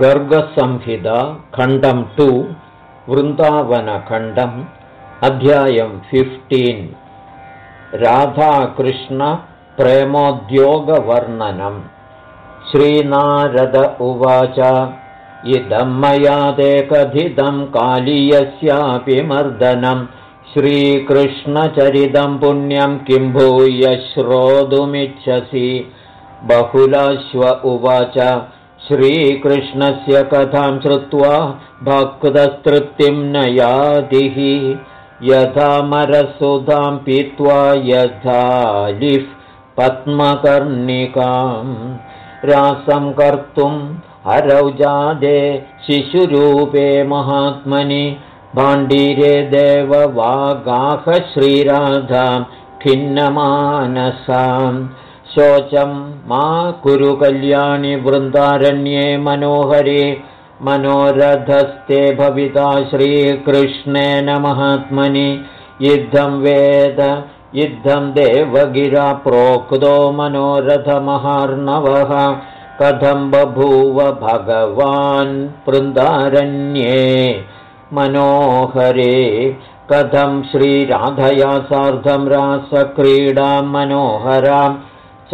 गर्गसंहिता खण्डं टु वृन्दावनखण्डम् अध्यायं फिफ्टीन् राधाकृष्णप्रेमोद्योगवर्णनम् श्रीनारद उवाच इदं मया ते कथितं कालीयस्यापि मर्दनं। श्रीकृष्णचरितं पुण्यं किं भूय श्रोतुमिच्छसि बहुलाश्व उवाच श्रीकृष्णस्य कथां श्रुत्वा भक्तस्तृप्तिं न यातिः यथा मरसुधां पीत्वा यथा लिफ् पद्मकर्णिकां। रासं कर्तुम् हरौजादे शिशुरूपे महात्मनि भाण्डीरे देववागाह श्रीराधां खिन्नमानसाम् शोचं मा कुरु कल्याणि वृन्दारण्ये मनोहरे मनोरथस्ते भविता श्रीकृष्णेन महात्मनि युद्धं वेद युद्धं देवगिरा प्रोक्तो मनोरथमहार्णवः। कथं बभूव भगवान् वृन्दारण्ये। मनोहरे कथं श्रीराधया सार्धं रासक्रीडां मनोहराम्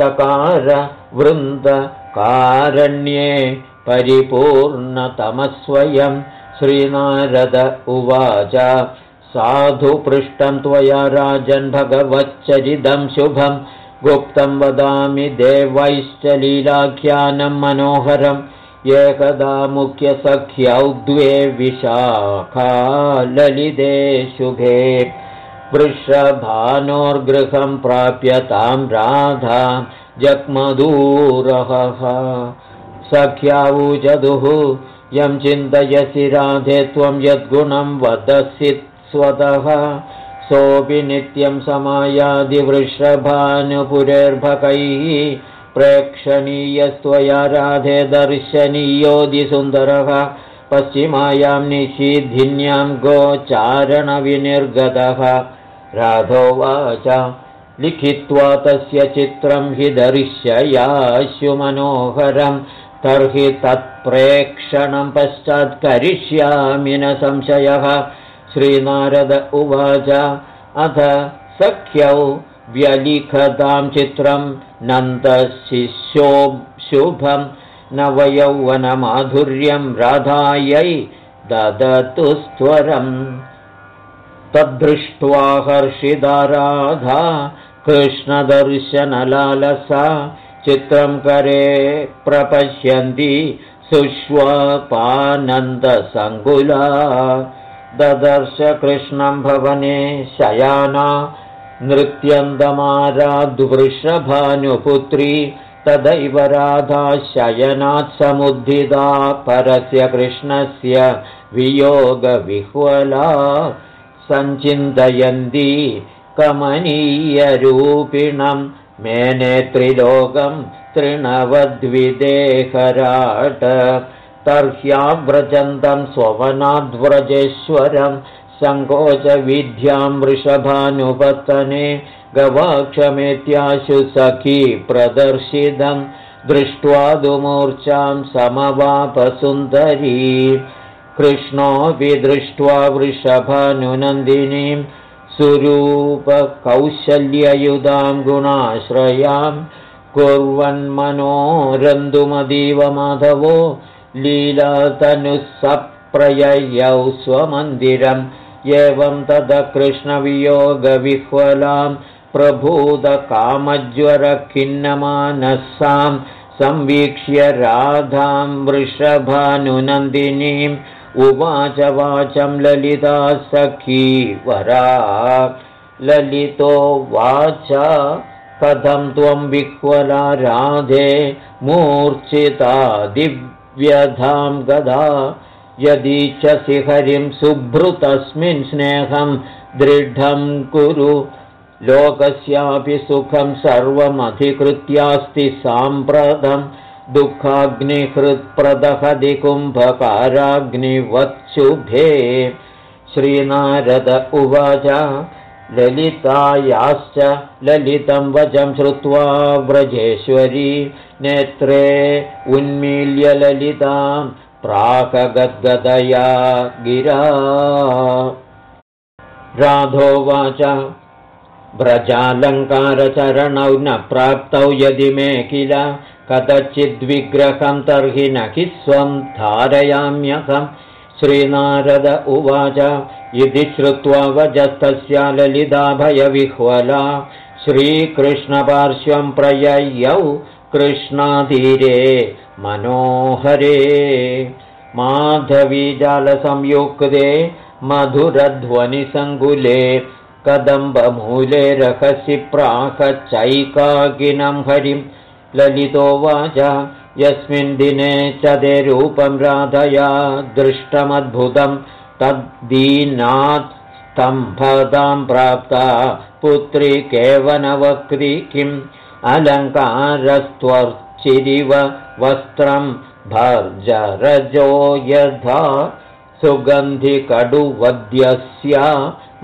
चकार वृन्दकारण्ये परिपूर्णतमस्वयं श्रीनारद उवाच साधु पृष्टं त्वया राजन् भगवच्चरितं शुभं। गुप्तं वदामि देवैश्च लीलाख्यानं मनोहरम् एकदा मुख्यसख्यौ द्वे विशाखा ललिते शुभे। वृषभानोर्गृहं प्राप्य तां राधा जग्मदूरः सख्यावूचदुः यं चिन्तयसि राधे त्वं यद्गुणं वदसि स्वतः। सोऽपि नित्यं समायादिवृषभानुपुरेर्भकैः प्रेक्षणीयस्त्वया राधे दर्शनीयोऽधिसुन्दरः पश्चिमायां निषिद्धिन्यां गोचारणविनिर्गतः। राधोवाच लिखित्वा तस्य चित्रं हि मनोहरं। तर्हि तत्प्रेक्षणं पश्चात् करिष्यामि न संशयः। श्रीनारद उवाच अथ सख्यौ व्यलिखतां चित्रं नन्दशिष्यो शुभं। नवयौवनमाधुर्यं राधायै ददतु स्त्वरम् तद्दृष्ट्वा हर्षिदा राधा कृष्णदर्शनलालसा चित्रं करे प्रपश्यन्ति सुष्वपानन्दसङ्कुला। ददर्श कृष्णं भवने शयाना नृत्यन्दमाराद्वृषभानुपुत्री तदैव राधा शयनात् समुद्धिता परस्य कृष्णस्य वियोगविह्वला। सञ्चिन्तयन्ती कमनीयरूपिणं मेने त्रिलोकं तृणवद्विदेहराट। तर्ह्याव्रजन्तं स्ववनाद्व्रजेश्वरं सङ्कोचविद्यां वृषभानुपतने गवाक्षमेत्याशु सखी प्रदर्शितं दृष्ट्वा दुमूर्च्छां समवापसुन्दरी। कृष्णोऽपि दृष्ट्वा वृषभानुनन्दिनीं सुरूपकौशल्ययुधां गुणाश्रयां कुर्वन्मनोरन्दुमदीव माधवो लीलातनुःसप्रययौ स्वमन्दिरम् एवं तद कृष्णवियोगविह्वलां प्रभूतकामज्वरखिन्नमानसां संवीक्ष्य राधां वृषभानुनन्दिनीम् उवाच वाचं ललिता सखी वरा। ललितो वाच कथं त्वं विह्वला राधे मूर्च्छिता दिव्यधां गदा। यदीच्छसि हरिं सुभृतस्मिन् स्नेहं दृढं कुरु। लोकस्यापि सुखं सर्वमधिकृत्यास्ति साम्प्रतम् दुःखाग्निहृत्प्रदहदिकुम्भकाराग्निवत्सुभे श्रीनारद उवाच ललितायाश्च ललितं वचं श्रुत्वा व्रजेश्वरी नेत्रे उन्मील्य ललितां प्राकगद्गदया गिरा। राधोवाच व्रजालङ्कारचरणौ न प्राप्तौ यदि मे किल कथचिद्विग्रहं तर्हि न हि स्वं धारयाम्यहम् श्रीनारद उवाच इति श्रुत्वा वजस्तस्या ललिताभयविह्वला। श्रीकृष्णपार्श्वं प्रययौ कृष्णाधीरे मनोहरे। माधवीजालसंयुक्ते मधुरध्वनिसङ्कुले कदम्बमूले रहसि प्राकचैकाकिनं हरिं ललितोवाच यस्मिन् दिने च ते रूपं राधया दृष्टमद्भुतं तद्दीनात् स्तम्भतां प्राप्ता पुत्री केवनवक्ति किम्? अलङ्कारस्त्वर्चिरिव वस्त्रं भर्जरजो यथा सुगन्धिकडुवद्यस्य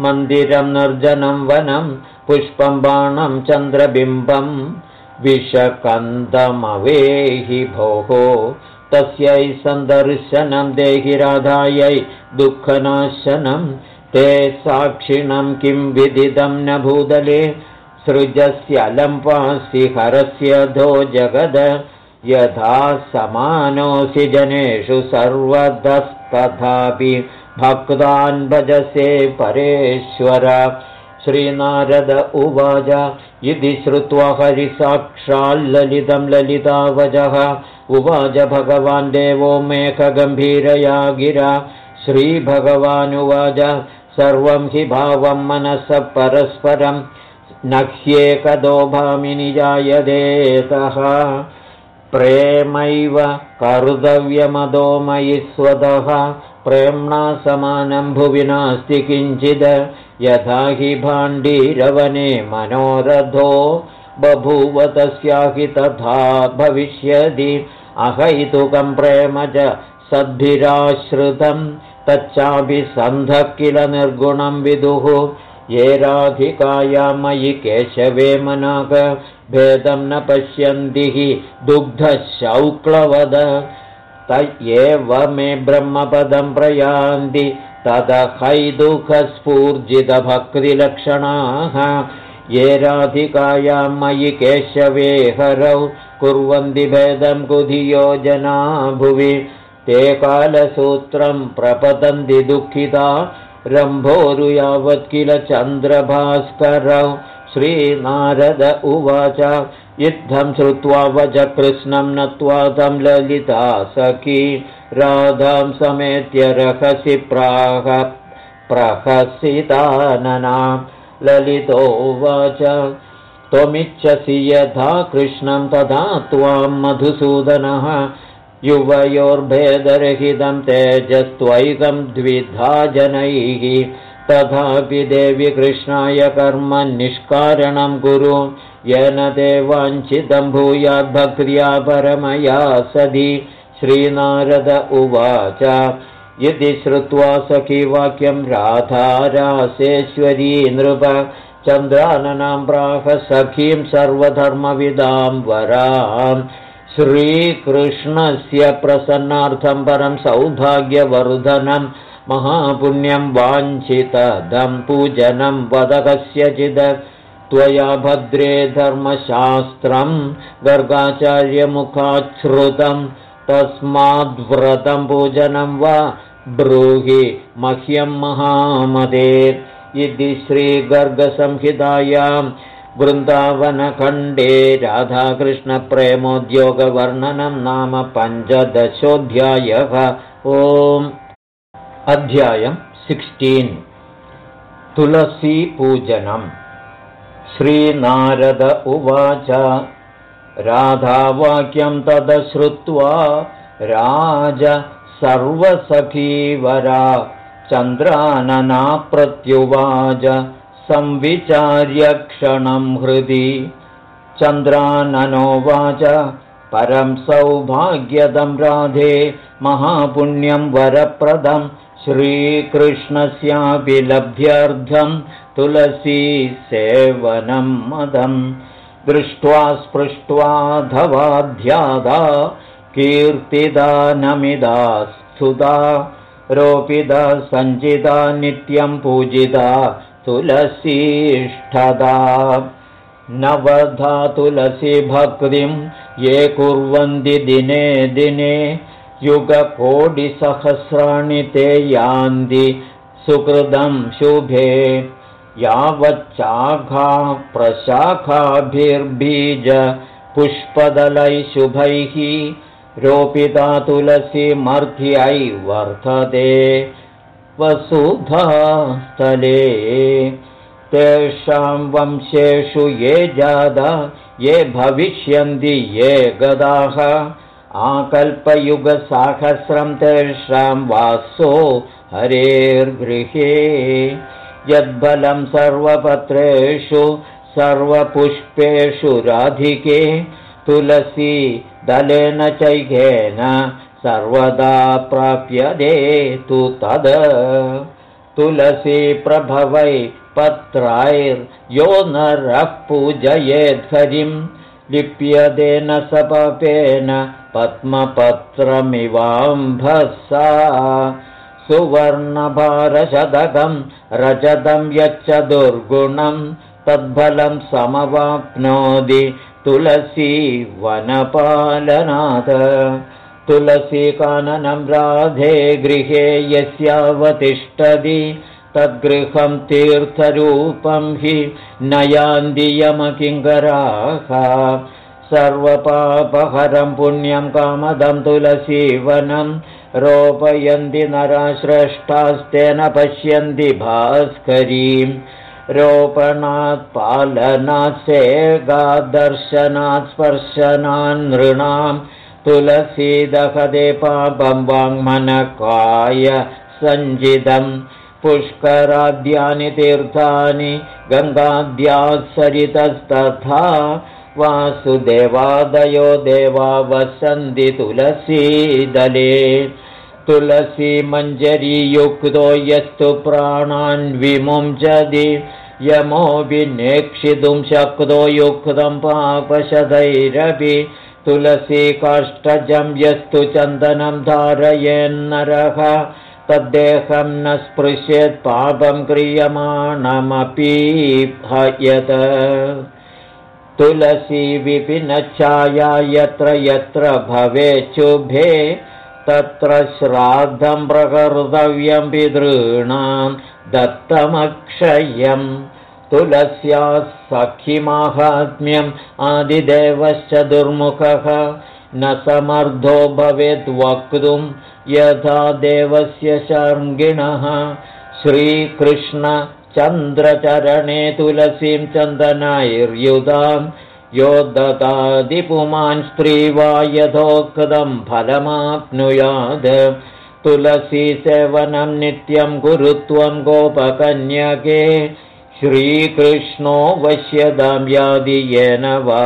मन्दिरं निर्जनं वनं पुष्पं बाणं चन्द्रबिम्बम् विषकन्दमवेहि भोः। तस्यै सन्दर्शनं देहि राधायै दुःखनाशनं ते साक्षिणं किं विदितं न भूदले। सृजस्य हरस्य धो जगद यथा समानोऽसि जनेषु सर्वतस्तथापि भक्तान् भजसे परेश्वर श्रीनारद उवाच। इति श्रुत्वा हरिसाक्षाल्ललितं ललितावजः। उवाच भगवान् देवो मेघगम्भीरया गिरा। श्रीभगवानुवाच। सर्वं हि भावं मनसः परस्परं। न जायदेतः प्रेमैव कर्तव्यमदो मयि स्वतः। प्रेम्णा समानं भुवि नास्ति किञ्चिद् यथा हि भाण्डीरवने मनोरथो बभूव तस्या हि तथा भविष्यति। अहैतुकं प्रेम च सद्भिराश्रितं तच्चाभिसन्धः किल निर्गुणं विदुः। ये राधिकाया मयि केशवे मनाक भेदं न पश्यन्ति हि दुग्धशौक्लवद। त एव मे ब्रह्मपदं प्रयान्ति तदहैदुःखस्फूर्जितभक्तिलक्षणाः ये राधिकायां मयि केशवे हरौ कुर्वन्ति भेदं कुधियो जना भुवि ते कालसूत्रं प्रपतन्ति दुःखिता रम्भोरु यावत् किल चन्द्रभास्करौ। श्रीनारद उवाच युद्धं श्रुत्वा वच कृष्णं नत्वा तं ललिता सखी राधां समेत्य रहसि प्राह प्रहसितानना ललितोवाच त्वमिच्छसि यथा कृष्णं तथा त्वां मधुसूदनः। युवयोर्भेदरहितं तेजस्त्वैकं द्विधा जनैः तथापि देवि कृष्णाय कर्म निष्कारणं कुरु। येन ते वाञ्छितं भूयाद्भक्त्या परमया सदि श्रीनारद उवाच। यदि श्रुत्वा सखीवाक्यं राधारासेश्वरी नृप चन्द्राननां प्राह सखीं सर्वधर्मविदां वराम् श्रीकृष्णस्य प्रसन्नार्थं परं सौभाग्यवर्धनं महापुण्यं वाञ्छितदं पूजनं वद कस्यचिद त्वया भद्रे धर्मशास्त्रं गर्गाचार्यमुखाच्छ्रुतं तस्माद्व्रतं पूजनं वा ब्रूहि मह्यं महामदे इति श्रीगर्गसंहितायां वृन्दावनखण्डे राधाकृष्णप्रेमोद्योगवर्णनं नाम पञ्चदशोऽध्यायः। ओम्। अध्यायम् सिक्स्टीन्। तुलसीपूजनम्। श्रीनारद उवाच राधावाक्यं तदश्रुत्वा राज सर्वसखीवरा चन्द्रानना प्रत्युवाच संविचार्य क्षणं हृदि। चन्द्राननोवाच परं सौभाग्यदं राधे महापुण्यं वरप्रदं श्रीकृष्णस्यापि लभ्यर्थं तुलसी मदम् दृष्ट्वा स्पृष्ट्वा धवाध्यादा कीर्तिदा नमिदा स्तुता रोपिदा सञ्चिता नित्यं पूजिता तुलसीष्ठदा। नवधा तुलसी भक्तिं ये कुर्वन्ति दिने दिने युगकोटिसहस्राणि ते यान्ति सुकृतं शुभे यावच्चाघा प्रशाखाभिर्बीज शुभैः रोपिता तुलसी मर्ध्यै वर्धते वसुधास्थले। तेषां वंशेषु ये जादा ये भविष्यन्ति ये गदाः। आकल्पयुगसाहस्रं तेषां वासो हरेर्गृहे यद्बलं सर्वपत्रेषु सर्वपुष्पेषु राधिके तुलसी दलेन चैघेन सर्वदा प्राप्यते तु तद। तुलसी प्रभवै पत्रैर्यो नरः पूजयेद्हरिं लिप्यदेन सपपेन पद्मपत्रमिवाम्भसा सुवर्णभारशतकं रजतं यच्च दुर्गुणं तद्फलं समवाप्नोति तुलसी वनपालनात् तुलसीकाननं राधे गृहे यस्यावतिष्ठति। तद्गृहं तीर्थरूपं हि नयान्दियमकिङ्कराः सर्वपापहरं पुण्यं कामदं तुलसीवनं रोपयन्ति नराश्रेष्ठास्तेन पश्यन्ति भास्करीं। रोपणात् पालनात् सेगादर्शनात् स्पर्शनान् नृणां तुलसीदहदे पापं वाङ्मनकाय सञ्जितम् पुष्कराद्यानि तीर्थानि गङ्गाद्यात् सरितस्तथा वासुदेवादयो देवा वसन्ति तुलसीदले तुलसीमञ्जरीयुक्तो यस्तु प्राणान् विमुञ्चति यमोऽभिनेक्षितुं शक्तो युक्तं पापशदैरपि तुलसीकाष्ठजं यस्तु चन्दनं धारयेन्नरः तद्देहं न स्पृश्येत् पापं क्रियमाणमपि भयत तुलसी विपिनच्छाया यत्र यत्र भवेच्छुभे तत्र श्राद्धं प्रकर्तव्यं पितॄणां दत्तमक्षयम्। तुलस्याः सखिमाहात्म्यम् आदिदेवश्च दुर्मुखः। न समर्थो भवेद् वक्तुं यथा देवस्य शार्ङ्गिणः श्रीकृष्णचन्द्रचरणे तुलसीं चन्दनैर्युधां यो ददादिपुमान् स्त्री वा यथोक्तं फलमाप्नुयात् तुलसीसेवनं नित्यं गुरुत्वं गोपकन्यके। श्रीकृष्णो वश्यदां यादि येन वा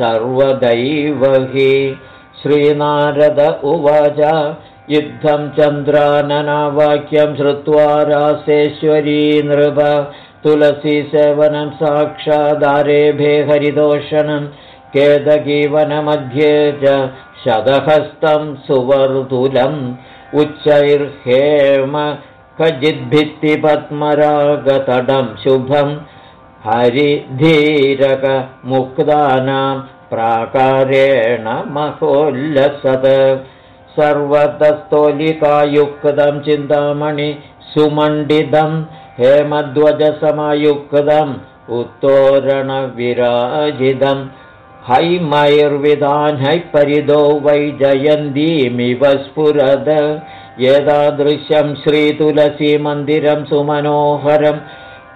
सर्वदैव हि। श्रीनारद उवाच युद्धं चन्द्राननावाक्यं श्रुत्वा रासेश्वरी नृप तुलसीसेवनं साक्षादारेभे हरिदोषणं केदकीवनमध्ये च शतहस्तं सुवर्तुलम् उच्चैर्हेम कजिद्भित्तिपद्मरागतडं शुभं हरिधीरकमुक्तानां प्राकारेण महोल्लसत् सर्वतस्तोलिकायुक्तं चिन्तामणि सुमण्डितं हेमध्वजसमयुक्तम् उत्तोरणविराजितं। हैमैर्विधानैः परिदो वै जयन्तीमिव स्फुरद। एतादृशं श्रीतुलसीमन्दिरं सुमनोहरं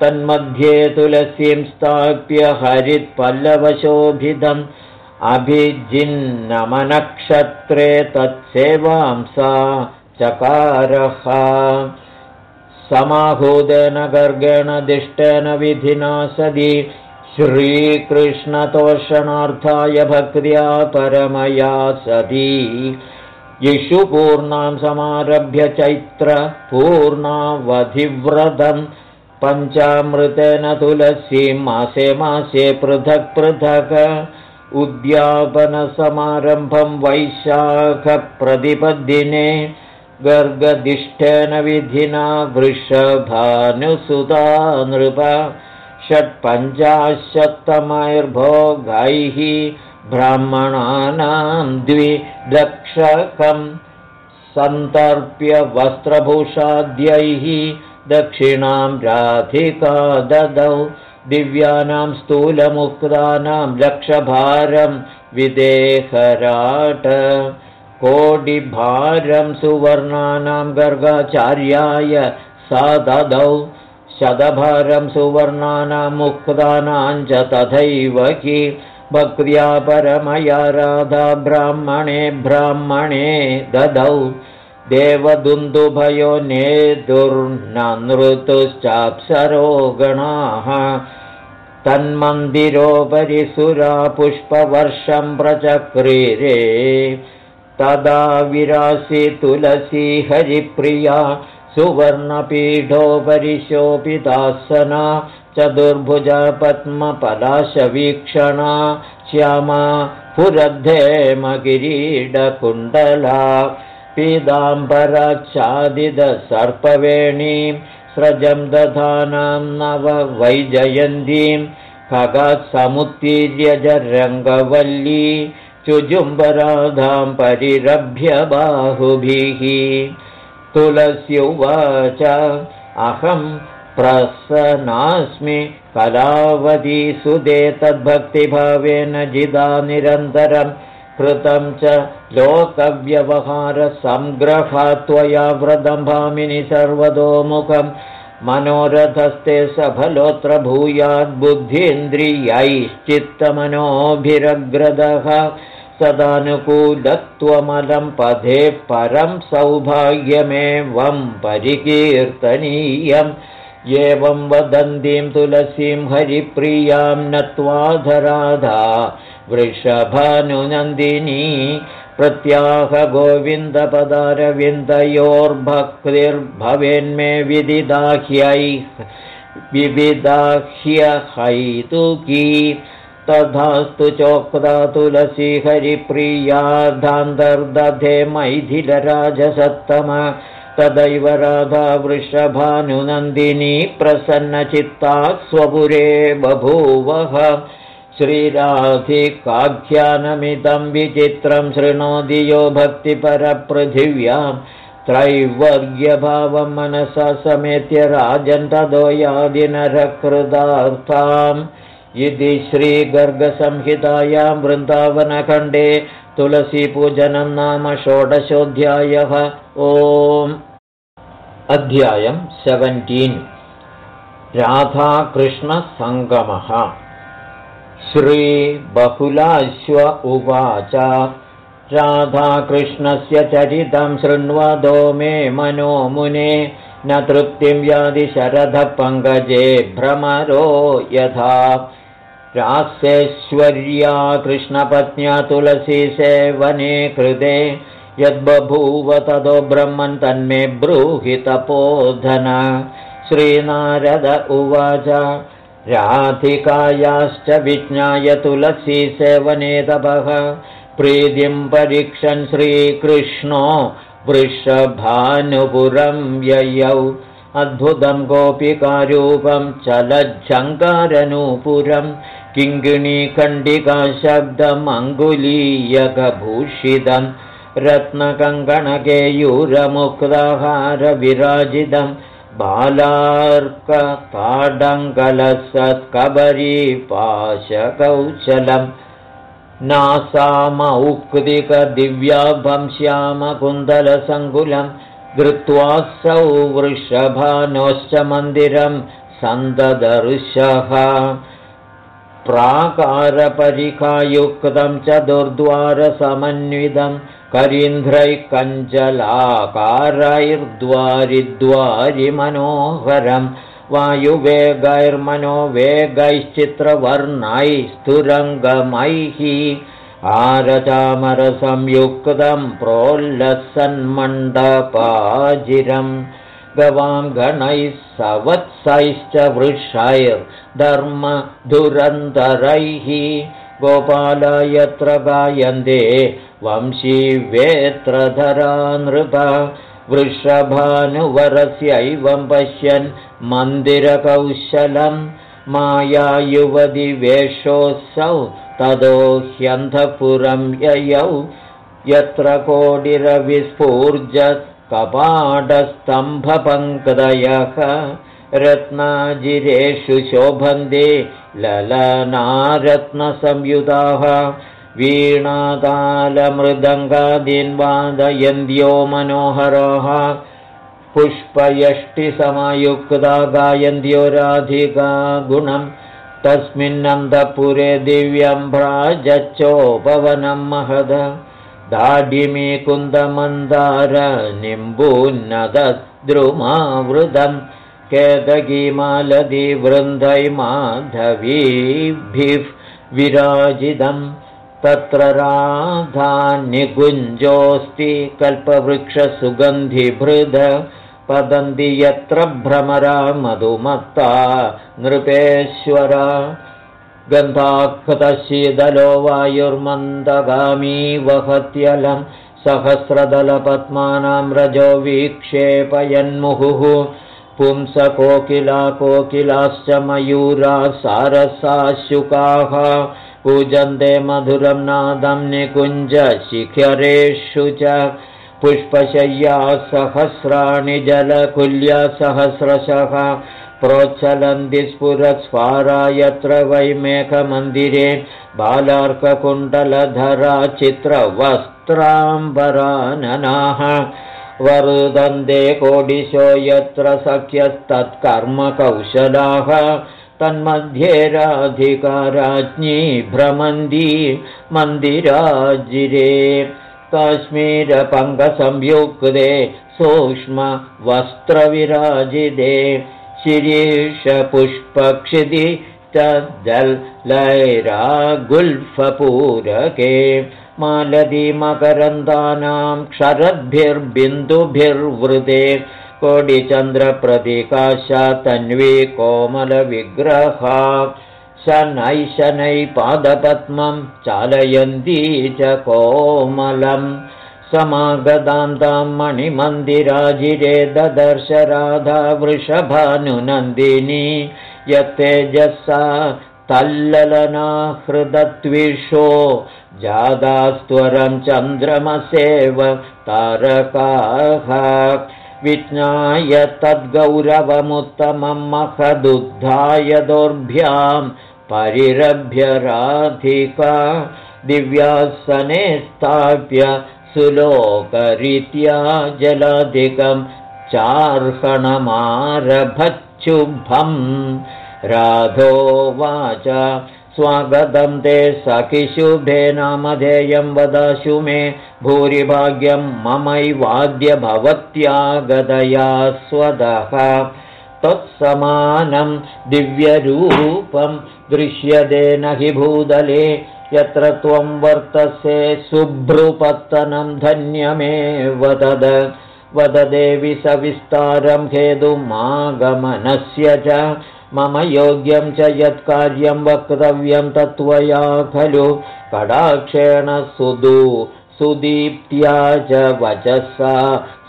तन्मध्ये तुलसीं स्थाप्य हरित्पल्लवशोभितम् अभिजिन्नमनक्षत्रे तत्सेवां सा चकारः। समाहूदेन गर्गेण दिष्टेन विधिना सदि। श्रीकृष्णतोषणार्थाय भक्त्या परमया सदी। इषुपूर्णां समारभ्य चैत्रपूर्णावधिव्रतं। पञ्चामृतेन तुलसीं मासे मासे पृथक् पृथक् उद्यापनसमारम्भं वैशाखप्रतिपद्दिने गर्गदिष्ठेन विधिना वृषभानुसुता नृप षट्पञ्चाशत्तमैर्भोगैः ब्राह्मणानां द्विदक्षकं सन्तर्प्य वस्त्रभूषाद्यैः दक्षिणां राधिका ददौ दिव्यानां स्थूलमुक्तानां लक्षभारं विदेहराट। कोटिभारं सुवर्णानां गर्गाचार्याय सा ददौ शतभारं सुवर्णानां मुक्तानां च तथैव कि भक्त्या परमया राधा ब्राह्मणे ब्राह्मणे ददौ। देवदुन्दुभयो नेदुर्नृतुश्चाप्सरो गणाः तन्मन्दिरोपरि सुरा पुष्पवर्षं प्रचक्रीरे तदा विरासि तुलसी हरिप्रिया सुवर्णपीठोपरि शोपितासना चतुर्भुजा पद्मपलाशवीक्षणा श्यामा पुरद्धेमगिरीडकुण्डला पीताम्बराच्छादितसर्पवेणीं स्रजं दधानां नव वैजयन्तीं खगसमुत्तीर्यजरङ्गवल्ली चुजुम्बराधां परिरभ्य बाहुभिः। तुलस्युवाच अहं प्रसन्नास्मि कलावती सुदे तद्भक्तिभावेन जिदा निरन्तरम् कृतं च लोकव्यवहारसङ्ग्रहात्वया व्रतं भामिनि सर्वतोमुखं। मनोरथस्ते सफलोऽत्र भूयाद्बुद्धीन्द्रियैश्चित्तमनोभिरग्रदः सदानुकूलत्वमलं पदे परं सौभाग्यमेवं परिकीर्तनीयम्। एवं वदन्तीं तुलसीं हरिप्रियां नत्वाधराधा वृषभानुनन्दिनी प्रत्याह गोविन्दपदारविन्दयोर्भक्तिर्भवेन्मे विदिदाह्यै विविदाह्यहैतुकी। तथास्तु चोक्ता तुलसी हरिप्रियाधान्तर्दधे मैथिलराजसत्तम। तदैव राधा वृषभानुनन्दिनी प्रसन्नचित्तात् स्वपुरे बभूवः श्रीराधिकाख्यानमिदं विचित्रं शृणोति यो भक्तिपरपृथिव्यां त्रैवर्ग्यभावं मनसा समेत्य राजन्तदो यादिनरकृतार्थाम् इति श्रीगर्गसंहितायां वृन्दावनखण्डे तुलसीपूजनं नाम षोडशोऽध्यायः। ओम्। अध्यायं सेवन्टीन्। राधाकृष्णसङ्गमः श्रीबहुलाश्व उवाच। राधाकृष्णस्य चरितं शृण्वदो मे मनो मुने न तृप्तिं व्याधिशरथपङ्कजे भ्रमरो यथा। रास्येश्वर्या कृष्णपत्न्या तुलसीसेवने कृते यद्बभूव ततो ब्रह्मन् तन्मे ब्रूहि तपोधन। श्रीनारद उवाच राधिकायाश्च विज्ञाय तुलसीसेवने तपः प्रीतिं परीक्षन् श्रीकृष्णो वृषभानुपुरं ययौ। अद्भुतं गोपिकारूपं चलज्झङ्कारनूपुरं किङ्गिणीखण्डिकाशब्दमङ्गुलीयकभूषितं रत्नकङ्कणकेयूरमुक्ताहारविराजितं बालार्कताडङ्कलसत्कबरीपाशकौशलम् नासामौक्तिकदिव्याभं श्यामकुन्दलसङ्कुलं धृत्वा सौ वृषभानोश्च मन्दिरं सन्ददर्शः। प्राकारपरिखायुक्तं च दुर्द्वारसमन्वितं करीन्ध्रैः कञ्जलाकारैर्द्वारिद्वारि मनोहरम् वायुवेगैर्मनोवेगैश्चित्रवर्णैस्तुरङ्गमैः आरचामरसंयुक्तं प्रोल्लसन्मण्डपाजिरं गवां गणैः सवत्सैश्च वृषैर्धर्मधुरन्तरैः गोपाल यत्र गायन्ते वंशी वेत्रधरा नृप वृषभानुवरस्यैवं पश्यन् मन्दिरकौशलं मायायुवदिवेषोऽसौ ततो ह्यन्धपुरं ययौ यत्र कोडिरविस्फूर्जत्कपाटस्तम्भपङ्कदयः रत्नाजिरेषु शोभन्ते ललनारत्नसंयुताः। वीणातालमृदङ्गादीन्वादयन्त्यो मनोहराः। पुष्पयष्टिसमयुक्ता गायन्त्यो राधिका गुणम् तस्मिन्नन्तपुरे दिव्यं भ्राजच्चोपवनं महद। दाढिमी कुन्दमन्दार निम्बून्नद्रुमावृतं केदगीमालदिवृन्दैमाधवीभिः विराजितम् तत्र राधा निकुञ्जोऽस्ति कल्पवृक्षसुगन्धिभृद पतन्ति यत्र भ्रमरा मधुमत्ता नृपेश्वर। गन्धाकृतशीतलो वायुर्मन्दगामी वहत्यलं सहस्रदलपद्मानां रजो विक्षेपयन्मुहुः पुंसकोकिला कोकिलाश्च मयूरा सारसाशुकाः पूजन्ते मधुरं नादं निकुञ्जशिखरेषु च पुष्पशय्या सहस्राणि जलकुल्या सहस्रशः प्रोच्चलन्ति स्फुरस्फारा यत्र वै मेघमन्दिरे बालार्ककुण्डलधरा चित्रवस्त्राम्बराननाः वरुदन्ते कोडिशो यत्र सख्यस्तत्कर्मकौशलाः तन्मध्ये राधिकाराज्ञी भ्रमन्ती मन्दिराजिरे। काश्मीरपङ्गसंयुक्ते सूक्ष्मवस्त्रविराजिते शिरीषपुष्पक्षिति तज्जल्लैरागुल्फपूरके मालतीमकरन्दानां क्षरद्भिर्बिन्दुभिर्वृते कोडिचन्द्रप्रतिकाशा तन्वी कोमलविग्रहा शनै शनै पादपद्मं चालयन्ती च कोमलं समागतां तां मणिमन्दिराजिरे ददर्श राधा वृषभानुनन्दिनी यत्तेजसा तल्ललनाहृदत्विषो जादास्त्वरं चन्द्रमसेव तारकाः। विज्ञाय तद्गौरवमुत्तमं महदुद्धाय दोर्भ्याम् परिरभ्य राधिका। दिव्यासने स्थाप्य सुलोकरीत्या जलाधिकं चार्हणमारभच्छुभम्। राधोवाच स्वागतं ते सखिशुभे नामधेयं वदाशु मे भूरिभाग्यं ममैवाद्य भवत्यागदया स्वदः तत्समानं दिव्यरूपं दृश्यते न हि भूदले यत्र त्वं वर्तसे शुभ्रुपत्तनं धन्यमेव तद। वददेवि सविस्तारं हेतुमागमनस्य च मम योग्यं च यत्कार्यं वक्तव्यं तत्त्वया खलु। कडाक्षेण सुदु सुदीप्त्या च वचसा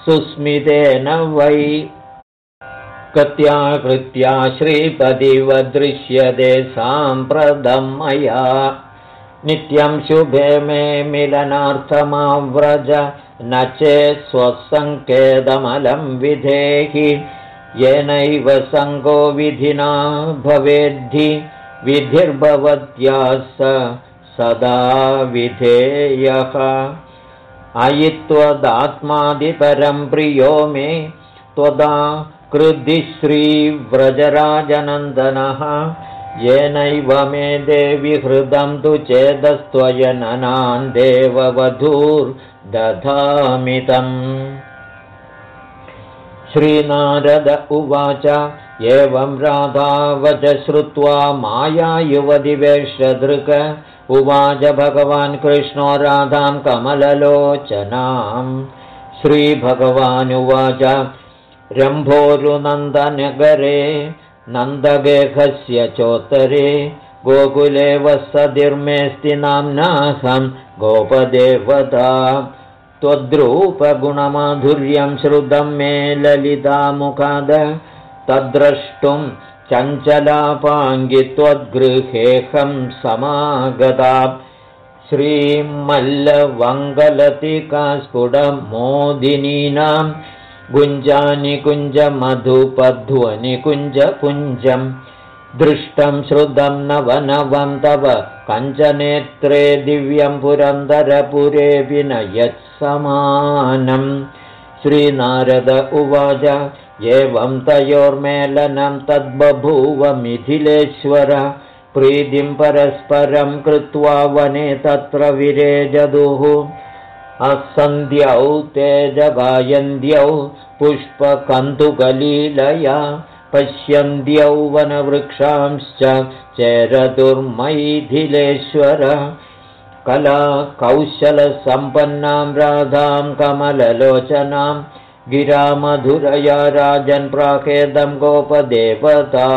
सुस्मितेन वै। कृत्या श्रीपदिव दृश्यते साम्प्रतं मया। नित्यं शुभे मे मिलनार्थमाव्रज न चेत् स्वसङ्केतमलं विधेहि येनैव सङ्गो विधिना भवेद्धि विधिर्भवत्या स सदा विधेयः। अयि त्वदात्मादिपरं प्रियो मे त्वदा कृधि श्रीव्रजराजनन्दनः। येनैव मे देवि हृदं तु चेदस्त्वयननान् देववधूर्दधामितम् श्रीनारद उवाच। एवं राधावच श्रुत्वा माया युवदिवेशदृक् उवाच भगवान् कृष्णो राधां कमललोचनाम्। श्रीभगवानुवाच रम्भोरुनन्दनगरे नन्दगेहस्य चोत्तरे गोकुले वसतिर्मेऽस्ति नाम्नाहं गोपदेवता त्वद्रूपगुणमाधुर्यं श्रुतं मे ललितामुखाद तद्द्रष्टुं चञ्चलापाङ्गि त्वद्गृहेऽहं समागता। श्रीमल्लवङ्गलतिका स्फुटमोदिनीनां गुञ्जानि कुञ्जमधुपध्वनिकुञ्जपुञ्जम् दृष्टं श्रुतं नवनवं तव कञ्चनेत्रे दिव्यं पुरन्दरपुरेऽपि न यत्समानम् श्रीनारद उवाच एवं तयोर्मेलनं तद्बभूव मिथिलेश्वर प्रीतिं परस्परं कृत्वा वने तत्र विरेजदुः। असन्ध्यौ तेजगायन्त्यौ पुष्पकन्दुकलीलया पश्यन्त्यौ वनवृक्षांश्च चेरदुर्मैथिलेश्वर कला कौशलसम्पन्नां राधां कमललोचनां गिरामधुरया राजन् प्राखेदं गोपदेवता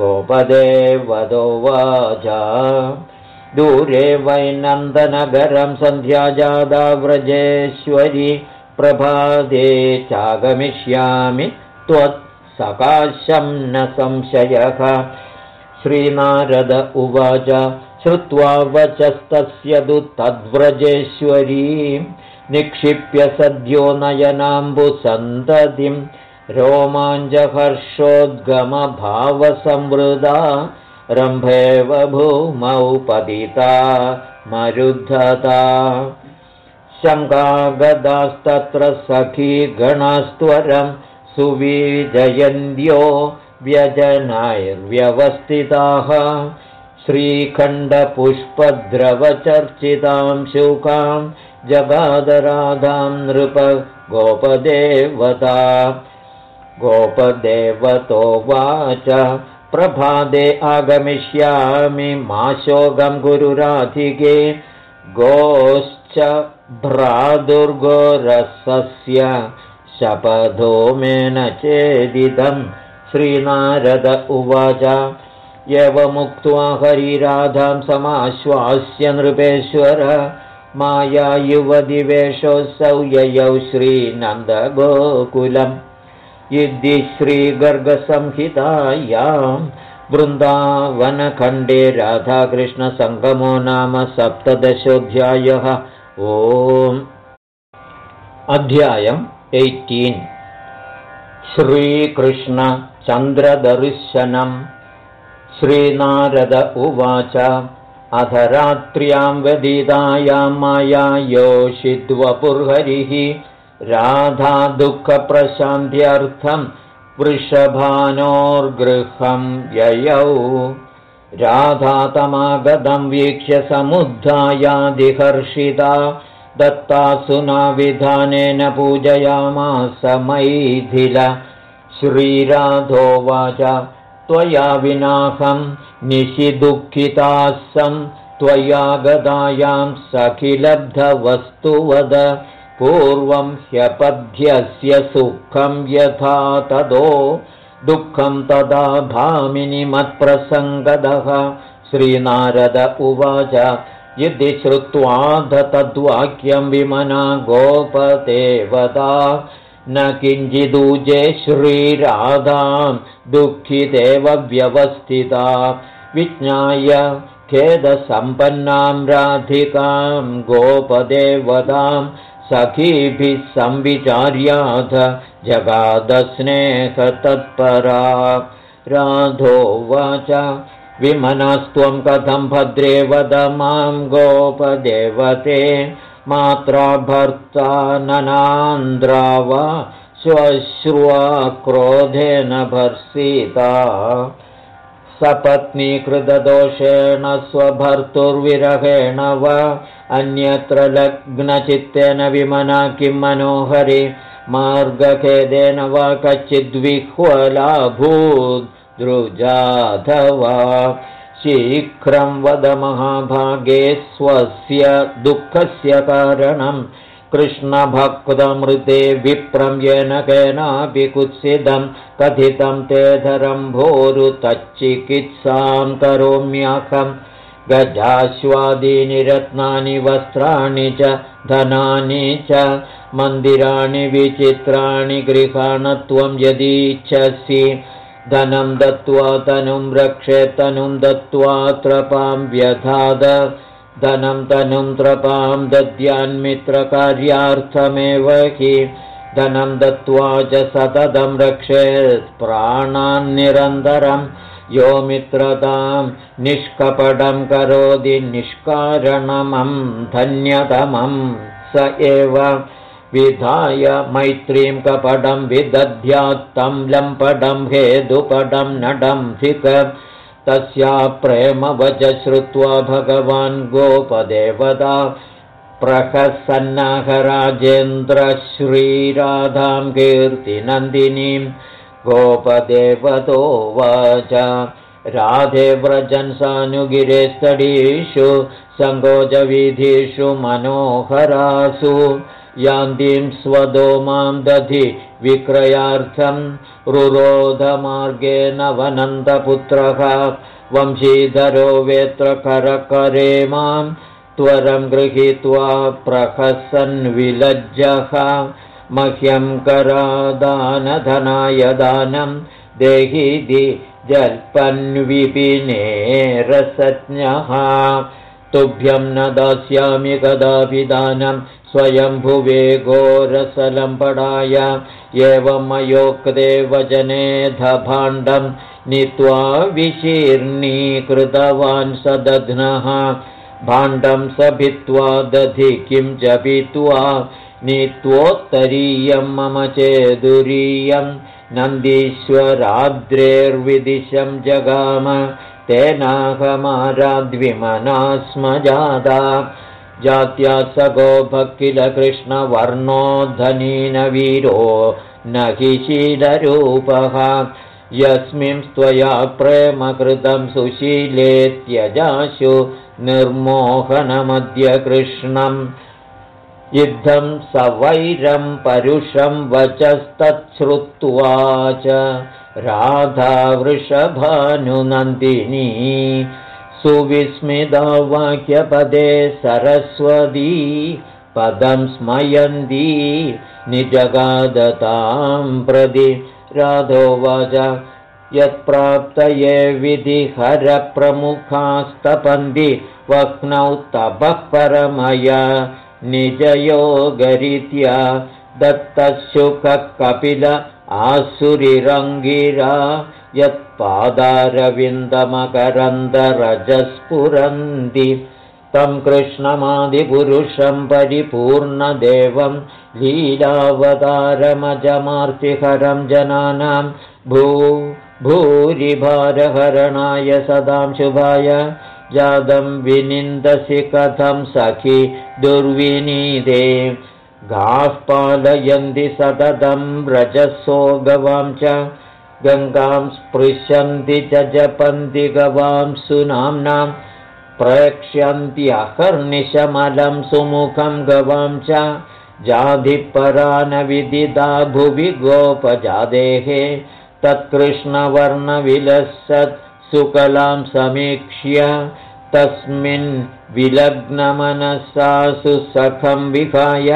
गोपदेवदोवाच दूरे वैनन्दनगरं सन्ध्याजादा व्रजेश्वरि प्रभादे चागमिष्यामि त्वत् सकाशं न संशयः। श्रीनारद उवाच श्रुत्वा वचस्तस्य दु तद्व्रजेश्वरी। निक्षिप्य सद्यो नयनाम्बुसन्ततिं रोमाञ्जहर्षोद्गमभावसंवृदा। रम्भेव भूमौ पतिता मरुद्धता। शङ्कागदास्तत्र सखी गणास्त्वरम् सुविजयन्त्यो व्यजनाैर्व्यवस्थिताः श्रीखण्डपुष्पद्रवचर्चितां शुकां जगादराधां नृप गोपदेवता। गोपदेवतोवाच प्रभादे आगमिष्यामि माशोगं गुरुराधिके। गोश्च भ्रादुर्गोरसस्य शपथो मे न चेदिदं श्रीनारद उवाच एवमुक्त्वा हरिराधां समाश्वास्य नृपेश्वर। माया युवदिवेशोऽसौ ययौ श्रीनन्दगोकुलम्। इति श्रीगर्गसंहितायां वृन्दावनखण्डे राधाकृष्णसङ्गमो नाम सप्तदशोऽध्यायः। ओम्। अध्यायम् एय्टीन् श्रीकृष्णचन्द्रदर्शनम् श्रीनारद उवाच अध रात्र्यां व्यदितायां माया योषिद्वपुर्हरिः राधा दुःखप्रशान्त्यर्थं वृषभानोर्गृहं ययौ राधातमागतं वीक्ष्य समुद्धायादिहर्षिता दत्तासुनाविधानेन पूजयामास मैथिल। श्रीराधोवाच त्वया विनाहं निशिदुःखितासं त्वया गदायां सखिलब्धवस्तुवद पूर्वं ह्यपध्यस्य सुखं यथा तदो दुःखं तदा भामिनि मत्प्रसङ्गदः। श्रीनारद उवाच यदि श्रुत्वाध तद्वाक्यं विमना गोपदेवता न किञ्चिदूजे श्रीराधां दुःखितेव व्यवस्थिता। विज्ञाय खेदसम्पन्नां राधिकां गोपदेवतां सखीभिः संविचार्याथ जगादस्नेहतत्परा। राधोवाच विमनस्त्वं कथं भद्रे वद मां गोपदेवते। मात्रा भर्ता ननान्द्रा वा श्वश्रुवा क्रोधेन भर्सिता। सपत्नीकृतदोषेण स्वभर्तुर्विरहेण वा अन्यत्र लग्नचित्तेन विमना किं मनोहरि। मार्गखेदेन वा कच्चिद्विह्वलाभूत् दृजाधवा शीघ्रं वद महाभागे स्वस्य दुःखस्य कारणं। कृष्णभक्तमृते विप्रं येन केनापि कुत्सितं कथितं तेधरं भोरु तच्चिकित्सां करोम्यहम् गजाश्वादीनि रत्नानि वस्त्राणि च धनानि च मन्दिराणि विचित्राणि गृहाणत्वं यदीच्छसि धनं दत्त्वा तनुं रक्षे तनुं दत्त्वा त्रपां व्यधाद। धनं तनुं त्रपां दद्यान्मित्रकार्यार्थमेव हि। धनं दत्त्वा च सततं रक्षेत् प्राणान्निरन्तरं यो मित्रतां निष्कपटं करोति निष्कारणमं धन्यतमं स एव विधाय मैत्रीं कपटं विदध्यात्तं लम्पटं हेदुपटं नडं धिक। तस्या प्रेमवच श्रुत्वा भगवान् गोपदेवता। प्रहसन्नहराजेन्द्रश्रीराधां कीर्तिनन्दिनीं। गोपदेवतोवाच राधे व्रजन् सानुगिरेस्तडीषु सङ्गोजवीधिषु मनोहरासु यान्तीं स्वदो मां दधि विक्रयार्थं रुरोधमार्गेण वनन्दपुत्रः वंशीधरो वेत्रकरकरे मां त्वरं गृहीत्वा प्रहसन्विलज्जः। मह्यं करादानधनाय दानं देहीति जल्पन्विपिने रसज्ञः। तुभ्यं न दास्यामि कदापि दानं स्वयम्भुवे घोरसलम्पडाय एवमयोक्ते वचनेधभाण्डं नीत्वा विशीर्णीकृतवान् स दध्नः भाण्डं स भित्त्वा दधि किं जपित्वा नीत्वोत्तरीयं मम चेदुरीयं नन्दीश्वराद्रेर्विदिशं जगाम तेनाहमाराद्विमना स्म जाता जात्या सगोभ किल कृष्णवर्णो वीरो न हि शीलरूपः यस्मिंस्त्वया प्रेमकृतं सुशीले त्यजाशु निर्मोहनमद्य कृष्णम्। युद्धं सवैरं परुषं वचस्तच्छ्रुत्वा च राधा वृषभानुनन्दिनी सुविस्मिता वाक्यपदे सरस्वती पदं स्मयन्ती निजगादतां प्रदि राधोवाच यत्प्राप्तये विधिहरप्रमुखास्तपन्ति वह्नौ तपः परमया निजयोगरीत्या दत्तशुकः कपिल आसुरिरङ्गिरा यत्पादारविन्दमकरन्दरजस्फुरन्ति तं कृष्णमादिपुरुषं परिपूर्णदेवं लीलावतारमजमार्तिहरं जनानां भू भूरिभारहरणाय सदां शुभाय। जातं विनिन्दसि कथं सखि दुर्विनीदे गाः पालयन्ति सततं रजसो गवां च गङ्गां स्पृशन्ति च जपन्ति गवां सुनाम्नां प्रक्ष्यन्त्यहर्निशमलं सुमुखं गवां च जाधिपरानविदिदा भुवि गोपजादेः तत्कृष्णवर्णविलसत् सुकलां समीक्ष्य तस्मिन् विलग्नमनसा सुसखं विहाय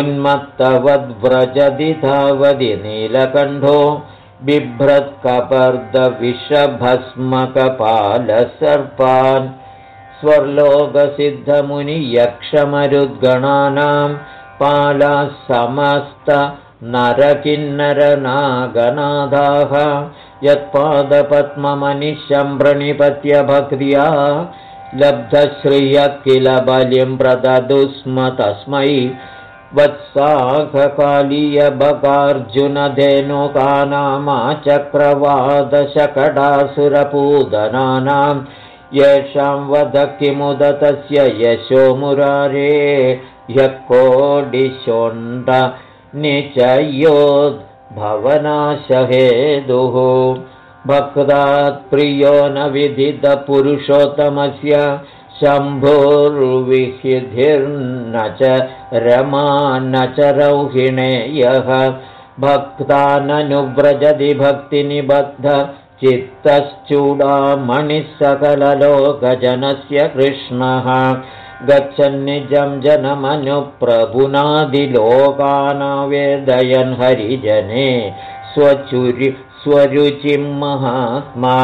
उन्मत्तवद्व्रजति धावति नीलकण्ठो बिभ्रत्कपर्दविषभस्मकपालसर्पान् स्वर्लोकसिद्धमुनियक्षमरुद्गणानां पालाः समस्तनरकिन्नरनागनादाः यत्पादपद्ममनिशं प्रणिपत्य भक्त्या लब्धश्रियः किल बलिं प्रददु स्म तस्मै वत्साखकालीयबकार्जुनधेनुकानामाचक्रवादशकटासुरपूदनानां येषां वध किमुदतस्य यशो मुरारे ह्यः कोडिशोण्ड निचयोद्भवनाशहेदुः। भक्तात् प्रियो न विदितपुरुषोत्तमस्य शम्भुर्विहिधिर्न च रमा न च रौहिणेयः भक्ताननुव्रजति भक्तिनिबद्ध चित्तश्चूडामणिः सकललोकजनस्य कृष्णः। गच्छन्निजं जनमनुप्रभुनादिलोकानावेदयन् हरिजने। स्वचुरि स्वरुचिं महात्मा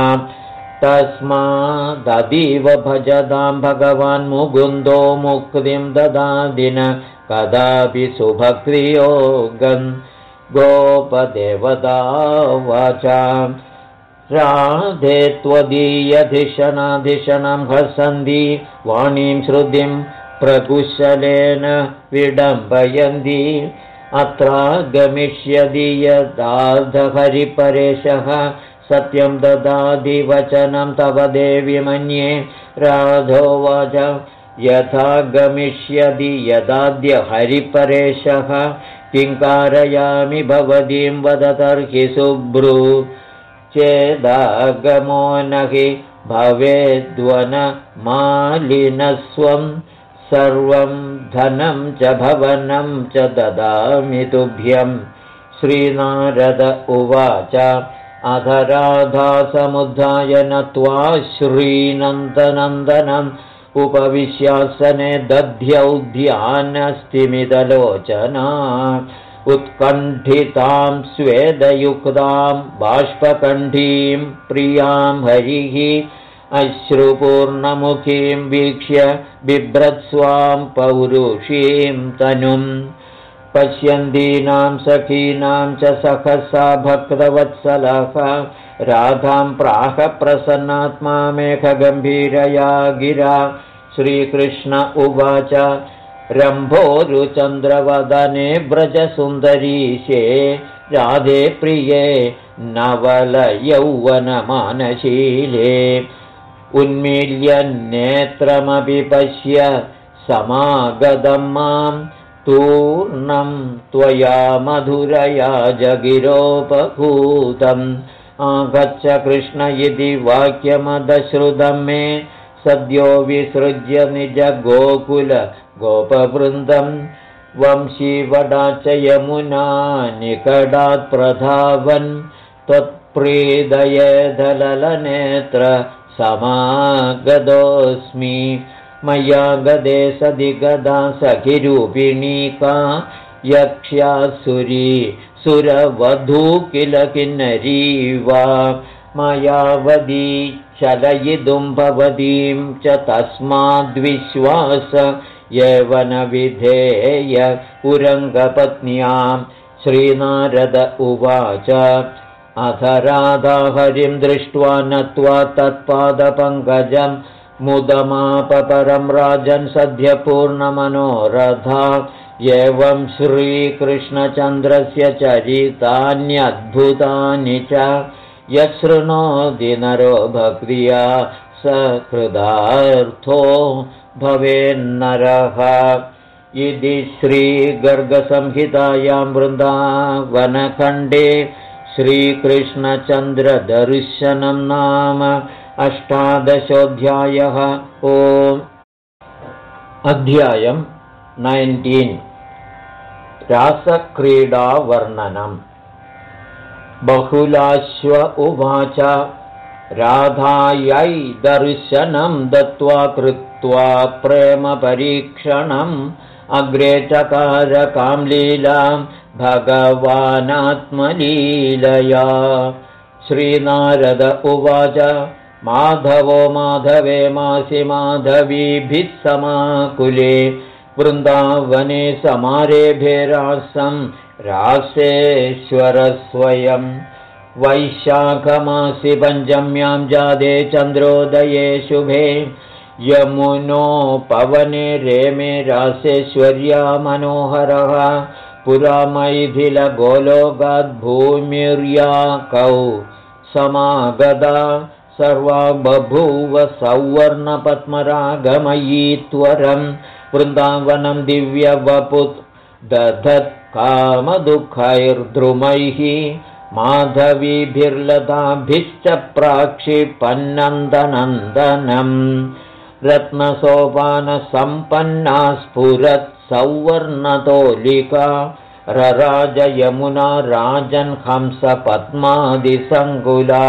तस्मादतीव भजतां भगवान् मुकुन्दो मुक्तिं ददादिन कदापि सुभक्तियोगन् गोपदेवता वाचाम् राधे त्वदीयधिषणाधिषणं हसन्ति वाणीं श्रुतिं प्रकुशलेन विडम्बयन्ति। अत्र गमिष्यति यदार्धहरिपरेशः सत्यं ददाधिवचनं तव देवि मन्ये। राधोवाच यथा गमिष्यति यदाद्य हरिपरेशः। किं कारयामि भवतीं वदतर्हि सुब्रू। चेदागमो न हि भवेद्वनमालिनस्वं। सर्वं धनं च भवनं च ददामि तुभ्यं। श्रीनारद उवाच अधराधासमुद्धाय नत्वा श्रीनन्दनन्दनम् उपविश्यासने दध्यौ ध्यानस्तिमिदलोचना उत्कण्ठितां स्वेदयुक्तां बाष्पकण्ठीं प्रियां हरिः अश्रुपूर्णमुखीं वीक्ष्य बिभ्रत्स्वां पौरुषीं तनुं पश्यन्तीनां सखीनां च सहसा भक्तवत्सलः। राधां प्राहप्रसन्नात्मा मेघगम्भीरया गिरा। श्रीकृष्ण उवाच रम्भोरुचन्द्रवदने व्रजसुन्दरीशे राधे प्रिये नवलयौवनमानशीले। उन्मील्य नेत्रमपि पश्य समागतं मां तूर्णं त्वया मधुरया जगिरोपभूतम्। आगच्छ कृष्ण इति वाक्यमदश्रुतं मे। सद्यो विसृज्य निजगोकुल गोपवृन्दं। वंशीवडा च यमुना निकडात् प्रधावन्। त्वत्प्रीदयेधलनेत्र समागतोऽस्मि मया गदे सदि गदा सखिरूपिणीका यक्ष्यासुरी सुरवधू किल किन्नरी वा मायावदी चलयितुं भवतीं च तस्माद्विश्वास यवनविधेय पुरङ्गपत्न्यां श्रीनारद उवाच अथ राधाहरिं दृष्ट्वा नत्वा तत्पादपङ्कजं मुदमापपरं राजन् सद्यपूर्णमनोरथा एवं श्रीकृष्णचन्द्रस्य चरितान्यद्भुतानि च यशृणोति नरो भक्रिया स कृदार्थो भवेन्नरः। इति श्रीगर्गसंहितायां वृन्दावनखण्डे श्रीकृष्णचन्द्रदर्शनं नाम अष्टादशोऽध्यायः. ओम्. अध्यायम् नैन्टीन् रासक्रीडावर्णनम्. बहुलाश्व उवाच राधायै दर्शनं दत्त्वा कृत्वा प्रेमपरीक्षणम् अग्रे चकारकां लीलां भगवानात्मलीलया. श्रीनारद उवाच माधवो माधवे मासि माधवीभिः समाकुले वृन्दावने समारेभेरासं रासेश्वरस्वयं। वैशाखमासि पञ्चम्यां जादे चन्द्रोदये शुभे यमुनोपवने रेमे रासेश्वर्या मनोहरः पुरा मैथिलगोलोगाद्भूमिर्या कौ समागदा सर्वा बभूव सौवर्णपद्मरागमयी त्वरं वृन्दावनं दिव्यवपुत् दधत् कामदुःखैर्द्रुमैः माधवीभिर्लताभिश्च प्राक्षिपन्नन्दनन्दनम् रत्नसोपानसम्पन्ना स्फुरत्सौवर्णतोलिका रराजयमुना राजन्हंसपद्मादिसङ्कुला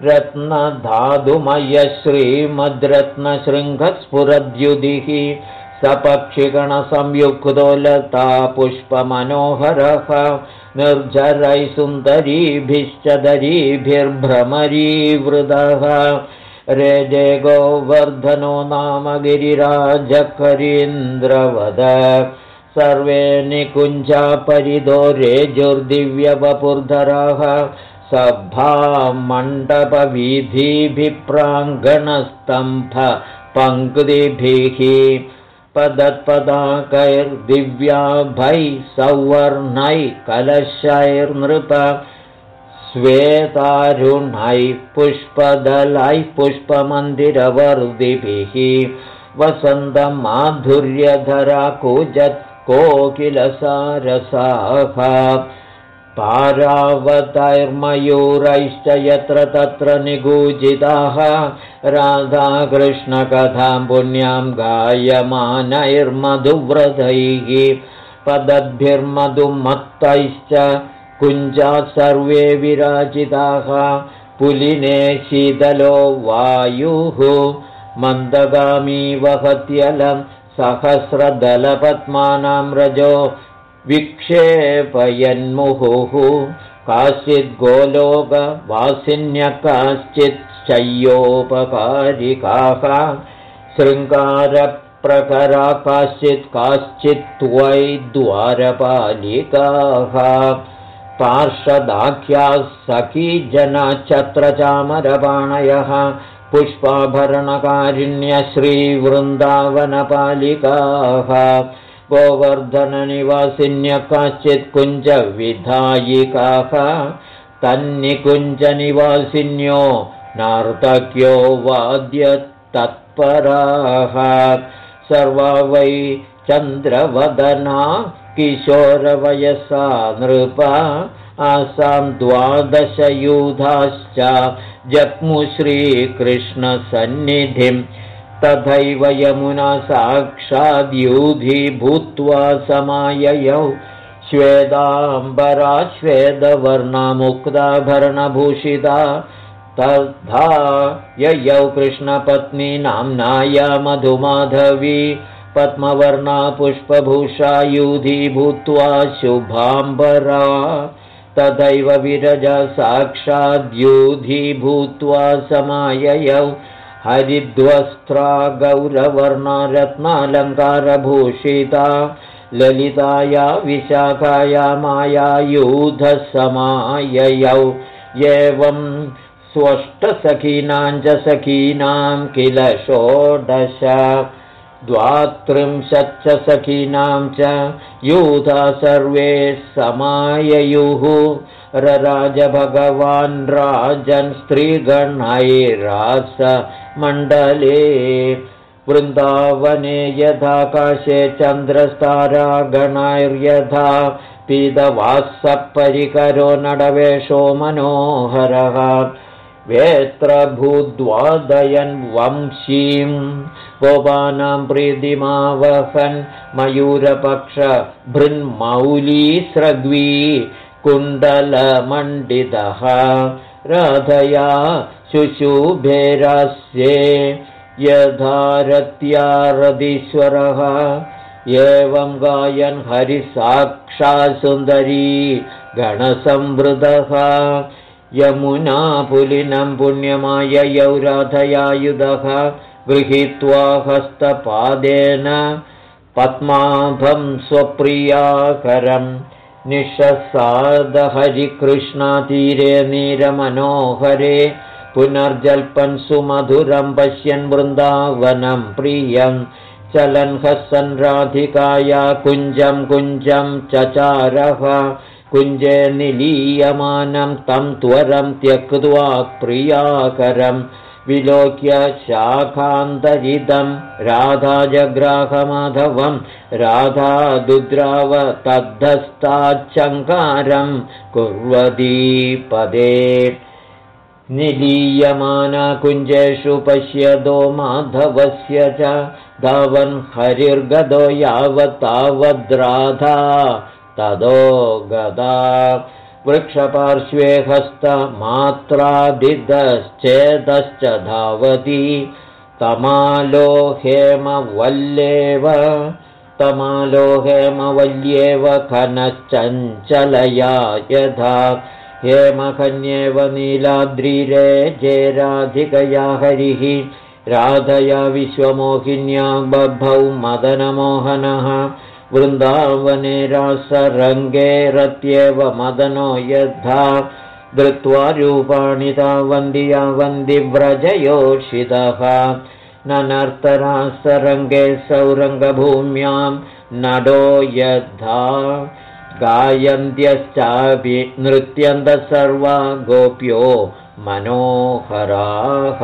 रत्नधातुमयश्रीमद्रत्नशृङ्गस्फुरद्युदिः सपक्षिगणसंयुक्तो लता पुष्पमनोहरः निर्झरैः सुन्दरीभिश्च दरीभिर्भ्रमरीवृदः। रेजे गोवर्धनो नाम गिरिराजकरीन्द्रवद। सर्वे निकुञ्जा परिदो रेजुर्दिव्यवपुर्धरः सभामण्डपवीधिभिप्राङ्गणस्तम्भ पङ्क्तिभिः पदत्पदाकैर्दिव्याभैः सौवर्णैः कलशैर्नृप श्वेतारुणैः पुष्पदलैः पुष्पमन्दिरवर्दिभिः वसन्तमाधुर्यधरा कूजत् कोकिलसारसाः पारावतैर्मयूरैश्च यत्र तत्र निगूजिताः राधाकृष्णकथां पुण्यां गायमानैर्मधुव्रतैः पदद्भिर्मधुमत्तैश्च कुञ्जात् सर्वे विराजिताः पुलिने शीतलो वायुः मन्दगामी वहत्यलं सहस्रदलपद्मानां रजो विक्षेपयन्मुहुः। काश्चिद्गोलोकवासिन्य काश्चिच्छय्योपकारिकाः शृङ्गारप्रकरा काश्चित् काश्चित्त्वै द्वारपालिकाः। पार्षदाख्याः सखी जनच्छत्रचामरपाणयः पुष्पाभरणकारिण्यश्रीवृन्दावनपालिकाः गोवर्धननिवासिन्य काश्चित् कुञ्जविधायिकाः तन्निकुञ्जनिवासिन्यो नार्तक्यो वाद्यतत्पराः। सर्वा वै चन्द्रवदना किशोरवयसा नृपा आसां द्वादशयूधाश्च जग्मुश्रीकृष्णसन्निधिम् तथैव यमुना साक्षाद्यूधी भूत्वा समाययौ। श्वेदाम्बरा श्वेदवर्णमुक्ताभरणभूषिता तथा ययौ कृष्णपत्नी नाम्नाया मधुमाधवी। पद्मवर्णा पुष्पभूषा यूधी भूत्वा शुभाम्बरा। तथैव विरजा साक्षाद्यूधी भूत्वा समाययौ हरिद्वस्त्रा गौरवर्णा रत्नालङ्कारभूषिता ललिताया विशाखाया मायायूधसमाययौ। एवं स्वष्टसखीनां च सखीनां किल षोडश। द्वात्रिंशच्च सखीनां च यूथा सर्वे समाययुः। रराजभगवान् राजन् स्त्रीगणैरास मण्डले। वृन्दावने यथाकाशे चन्द्रस्तारागणैर्यथा पीतवासपरिकरो नडवेशो मनोहरः वेत्रभूद्वादयन् वंशीं गोपानां प्रीतिमावहन् मयूरपक्षभृन्मौलीस्रग्वी कुण्डलमण्डितः। राधया शुशुभेरास्ये यथारत्यारदीश्वरः। एवं गायन् हरिसाक्षासुन्दरी गणसंवृतः यमुना पुलिनं पुण्यमाययौ राधयायुधः गृहीत्वा हस्तपादेन पद्माभं स्वप्रियाकरम् निःशसादहरिकृष्णातीरे नीरमनोहरे पुनर्जल्पन् सुमधुरं पश्यन् वृन्दावनं प्रियं। चलन् हसन् राधिकाया कुञ्जं कुञ्जं चचारः। कुञ्जे निलीयमानं तं त्वरं त्यक्त्वा प्रियाकरं। विलोक्य शाखान्तरिदं राधाजग्राहमाधवं। राधा दुद्राव तद्धस्ताच्चङ्कारं कुर्वती पदे निलीयमाना कुञ्जेषु पश्यदो माधवस्य च धावन् हरिर्गदो यावत्तावद्राधा तदो गदा वृक्षपार्श्वे हस्तमात्रादिदश्चेदश्च धावति। तमालो हेमवल्लेव तमालो हेमवल्येव खनश्चञ्चलया यथा हेमखन्येव नीलाद्रिरे जेराधिकया हरिः राधया विश्वमोहिन्या बभौ मदनमोहनः वृन्दावने रासरङ्गे रत्येव मदनो यद्धा धृत्वा रूपाणि यावन्ति व्रजयोषितः ननर्तरासरङ्गे सौरङ्गभूम्यां नडो यद्धा गायन्त्यश्चापि नृत्यन्तः सर्वा गोप्यो मनोहराः।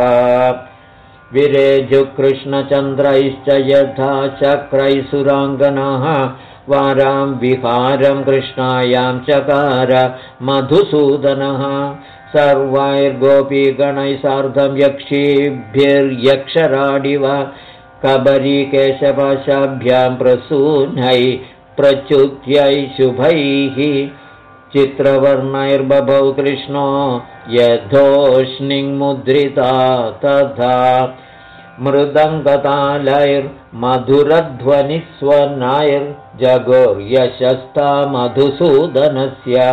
विरेजुकृष्णचन्द्रैश्च यथा चक्रैसुराङ्गनाः वारां विहारं कृष्णायां चकार मधुसूदनः। सर्वैर्गोपीगणैः सार्धं यक्षीभिर्यक्षराडिव कबरीकेशपाशाभ्यां प्रसूनै प्रच्युत्यै शुभैः चित्रवर्णैर्बभौ कृष्णो यथोष्णिङ्मुद्रिता तथा मृदङ्गतालैर्मधुरध्वनिस्वनैर्जगोर्यशस्ता मधुसूदनस्य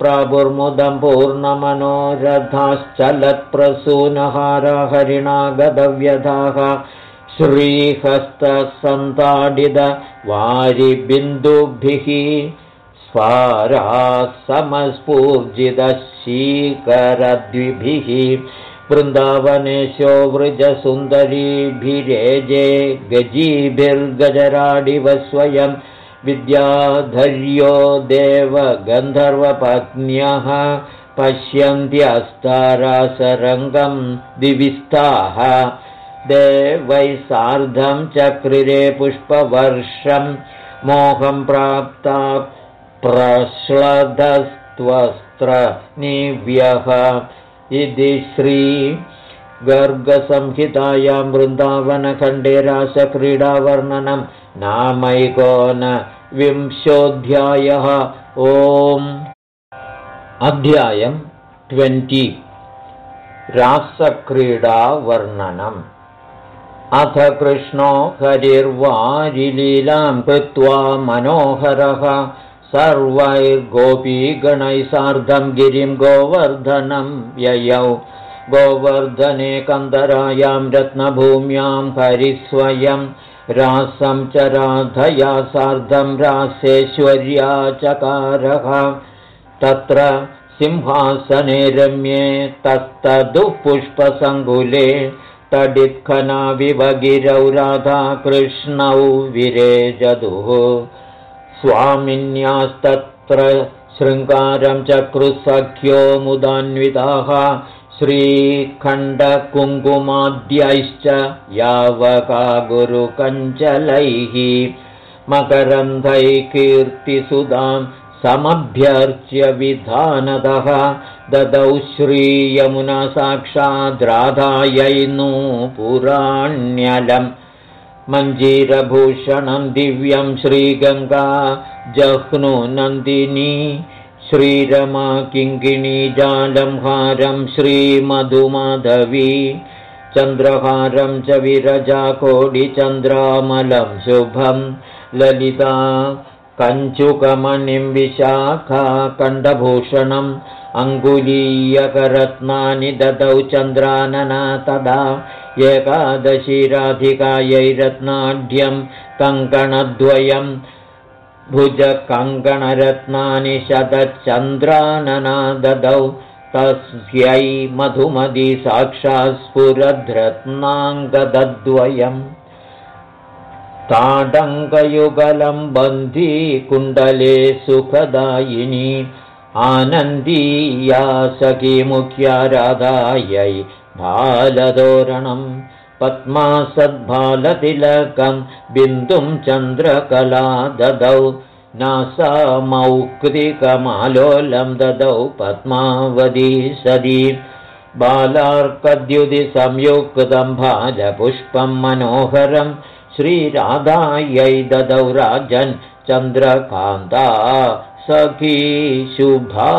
प्रापुर्मुदं पूर्णमनोरथाश्चलत्प्रसूनहारा हरिणा गदव्यधाः श्रीहस्तसन्ताडित वारिबिन्दुभिः स्वाराः समस्फूर्जितशीकरद्विभिः वृन्दावनेशो वृजसुन्दरीभिरेजे गजीभिर्गजराडिव स्वयं विद्याधर्यो देवगन्धर्वपत्न्यः पश्यन्त्यस्तारासरङ्गं दिविस्ताः देवैः सार्धं चक्रिरे पुष्पवर्षं मोहं प्राप्ता प्रश्लधस्त्वस्त्रनिव्यः इति श्रीगर्गसंहितायां वृन्दावनखण्डे रासक्रीडावर्णनं विंशोऽध्यायः। ओम्। अध्यायम् ट्वेण्टि। रासक्रीडावर्णनम् अथ कृष्णो हरिर्वारिलीलां कृत्वा मनोहरः सर्वैर्गोपीगणैः सार्धं गिरिं गोवर्धनं ययौ। गोवर्धने कन्दरायां रत्नभूम्यां हरिस्वयं रासं च राधया सार्धं रासेश्वर्या चकारः। तत्र सिंहासने रम्ये तत्तदुःपुष्पसङ्कुले तडित्खनाविवगिरौ राधाकृष्णौ विरेजदुः। स्वामिन्यास्तत्र शृङ्गारं चक्रुसख्यो मुदान्विताः। श्रीखण्डकुङ्कुमाद्यैश्च यावका गुरुकञ्चलैः मकरन्धैः कीर्तिसुधां समभ्यर्च्य विधानतः ददौ श्रीयमुना साक्षाद्राधायै नु पुराण्यलम् मञ्जीरभूषणं दिव्यं श्रीगङ्गा जह्नु नन्दिनी श्रीरमा किङ्किणीजालं हारं श्रीमधुमाधवी चन्द्रहारं च विरजाकोडिचन्द्रामलं शुभं ललिता कञ्चुकमणिं विशाखा कण्ठभूषणम् अङ्गुलीयकरत्नानि ददौ चन्द्रानना तदा एकादशीराधिकायै रत्नाढ्यं कङ्कणद्वयं भुजकङ्कणरत्नानि शतचन्द्रानना ददौ तस्यै मधुमदी साक्षात् स्फुरद्रत्नाङ्गदद्वयम् ताडङ्गयुगलं बन्धी कुण्डले सुखदायिनी आनन्दीया सखीमुख्या राधायै बालदोरणं पद्मासद्बालतिलकं बिन्दुं चन्द्रकला ददौ नासामौक्तिकमालोलं ददौ पद्मावती सदी बालार्कद्युतिसंयुक्तं भाजपुष्पं मनोहरं श्रीराधायै ददौ राजन् चन्द्रकान्ता सखी शुभा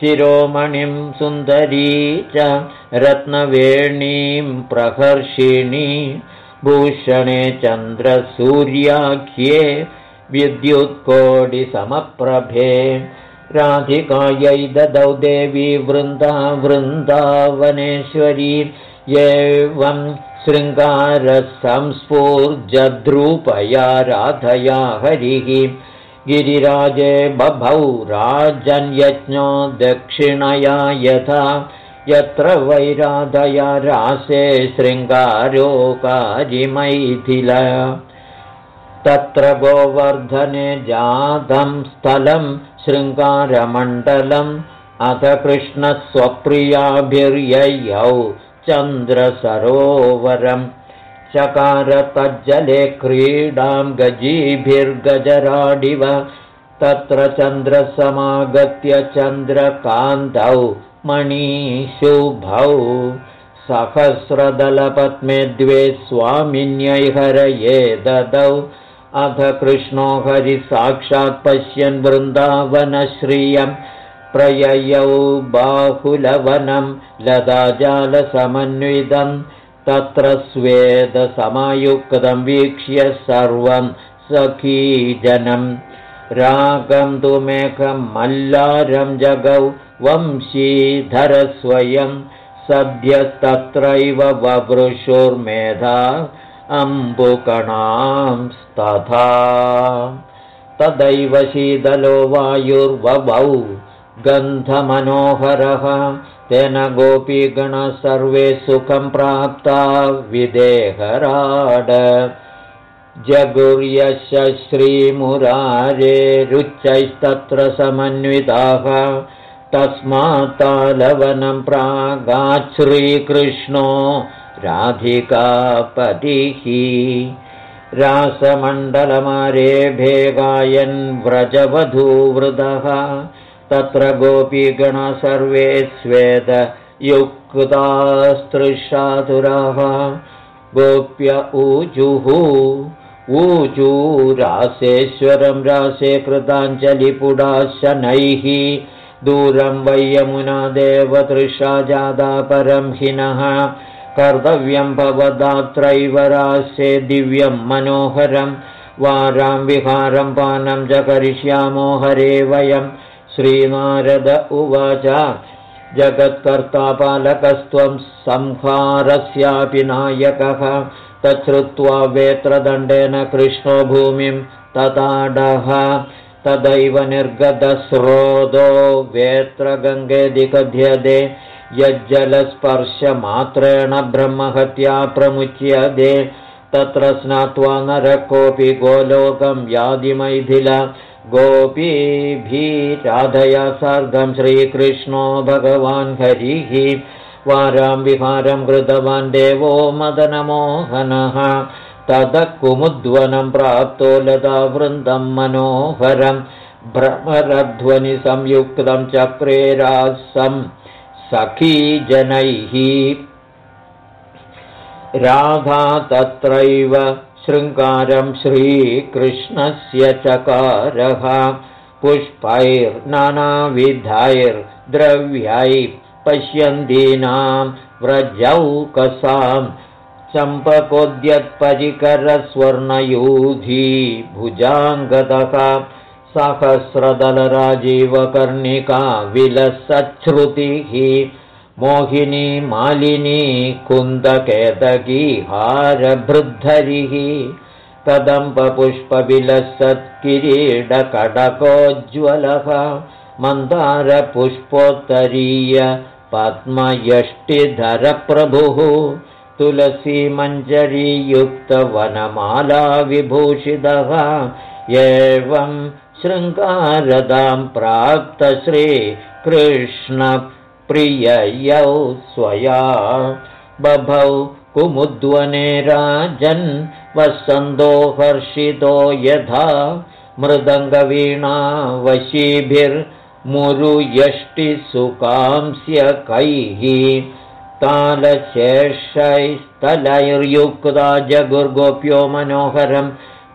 शिरोमणिं सुन्दरी च रत्नवेणीं प्रहर्षिणी। भूषणे चन्द्रसूर्याख्ये विद्युत्कोटिसमप्रभे। राधिकायै ददौ देवी वृन्दा वृन्दावनेश्वरी। एवं शृङ्गारसंस्फूर्जद्रूपया राधया हरिः गिरिराजे बभौ राजन्यज्ञो दक्षिणया यथा। यत्र वैराधया रासे शृङ्गारोकारिमैथिल। तत्र गोवर्धने जातं स्थलं शृङ्गारमण्डलम्। अथ कृष्णस्वप्रियाभिर्ययौ चन्द्रसरोवरम् चकारतज्जले क्रीडां गजीभिर्गजराडिव। तत्र चन्द्रसमागत्य चन्द्रकान्तौ मणिशुभौ सहस्रदलपद्मे द्वे स्वामिन्यै हरये ददौ। अथ कृष्णो हरिसाक्षात् पश्यन् वृन्दावनश्रियं। प्रययौ बाहुलवनं लताजालसमन्वितम् तत्र स्वेदसमयुक्तं वीक्ष्य सर्वं सखीजनं रागं तु मेघं मल्लारं जगौ वंशीधरस्वयं सद्यस्तत्रैव ववृषुर्मेधा अम्बुकणांस्तथा तदैव शीतलो वायुर्ववौ गन्धमनोहरः तेन गोपीगण सर्वे सुखं प्राप्ता विदेहराड। जगुर्यश श्रीमुरारेरुच्चैस्तत्र समन्विताः। तस्मात्तालवनं प्रागाच्छ्रीकृष्णो राधिकापतिः। रासमण्डलमारेभे गायन् व्रजवधूवृदः तत्र गोपीगण सर्वे स्वेदयुक्तास्तृशातुराः गोप्य ऊजुः ऊचूरासेश्वरं रासे कृताञ्जलिपुडा शनैः दूरं वै यमुना देवतृषा जादा परं हिनः। कर्तव्यं भवदात्रैव रासे दिव्यं मनोहरं। वारां विहारं पानं च करिष्यामो हरे वयम् श्रीनारद उवाच। जगत्कर्तापालकस्त्वं संहारस्यापि नायकः। तच्छ्रुत्वा वेत्रदण्डेन कृष्णो भूमिं तताडः। तदैव निर्गतस्रोतो वेत्रगङ्गेऽधिकध्यदे। यज्जलस्पर्शमात्रेण ब्रह्महत्या प्रमुच्यते। तत्र स्नात्वा नरः कोऽपि गोलोकं यादिमैथिल गोपीभिराधया सार्धं श्रीकृष्णो भगवान् हरिः। वारां विहारं कृतवान् देवो मदनमोहनः। ततः कुमुद्वनं प्राप्तो लतावृन्दं मनोहरं। भ्रमरध्वनिसंयुक्तं चक्रेरासं सखीजनैः राधा तत्रैव शृङ्गारं श्रीकृष्णस्य चकारः पुष्पैर्नानाविधैर्द्रव्यै पश्यन्तीनां व्रजौकसां चम्पकोद्यत्परिकरस्वर्णयूधी भुजाङ्गतः सहस्रदलराजीवकर्णिका विलसच्छ्रुतिः मोहिनी मालिनी कुन्दकेतकी हारभृद्धरिः कदम्बपुष्पविलसत्किरीडकडकोज्ज्वलः मन्दारपुष्पोत्तरीय पद्मयष्टिधरप्रभुः तुलसीमञ्जरीयुक्तवनमालाविभूषितः एवं शृङ्गारदां प्राप्तश्रीकृष्ण प्रिययौ स्वया। बभौ कुमुद्वने राजन् वसन्तो हर्षितो यथा मृदङ्गवीणा वशीभिर् मुरुयष्टिसुकांस्यकैः तालशेषैस्तलैर्युक्ता जगुर्गोप्यो मनोहरं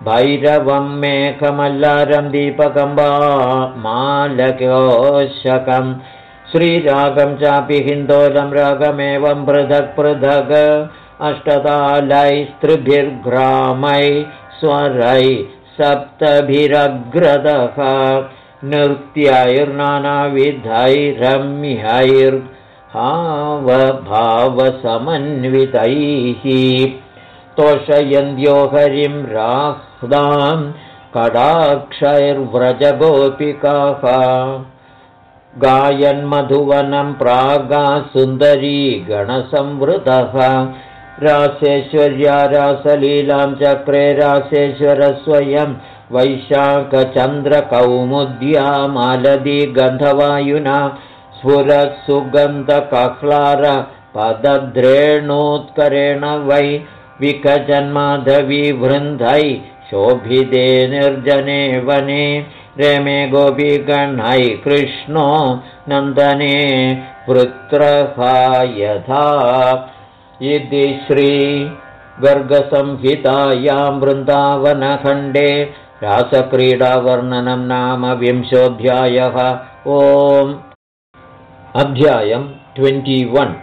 भैरवं मेघमल्लारं दीपकं वा मालकोशकम् श्रीरागं चापि हिन्दोलं रागमेवं पृथक् पृथग् अष्टतालैस्त्रिभिर्ग्रामै स्वरै सप्तभिरग्रदः नृत्याैर्नानाविधैरम्यैर्हावभावसमन्वितैः तोषयन्त्यो हरिं राह्दां कडाक्षैर्व्रजगोपिकाः गायन्मधुवनं प्रागा सुन्दरी गणसंवृतः। रासेश्वर्या रासलीलां चक्रे रासेश्वरस्वयं वैशाखचन्द्रकौमुद्या मालदी गन्धवायुना स्फुरत्सुगन्धकह्लार पदद्रेणोत्करेण वै विकजन्माधवीवृन्दै शोभिते निर्जने वने रेमे गोपीगणै कृष्णो नन्दने वृत्रहा यथा इति श्रीगर्गसंहितायां वृन्दावनखण्डे रासक्रीडावर्णनं नाम विंशोऽध्यायः। ओम्। अध्यायम् ट्वेण्टिवन्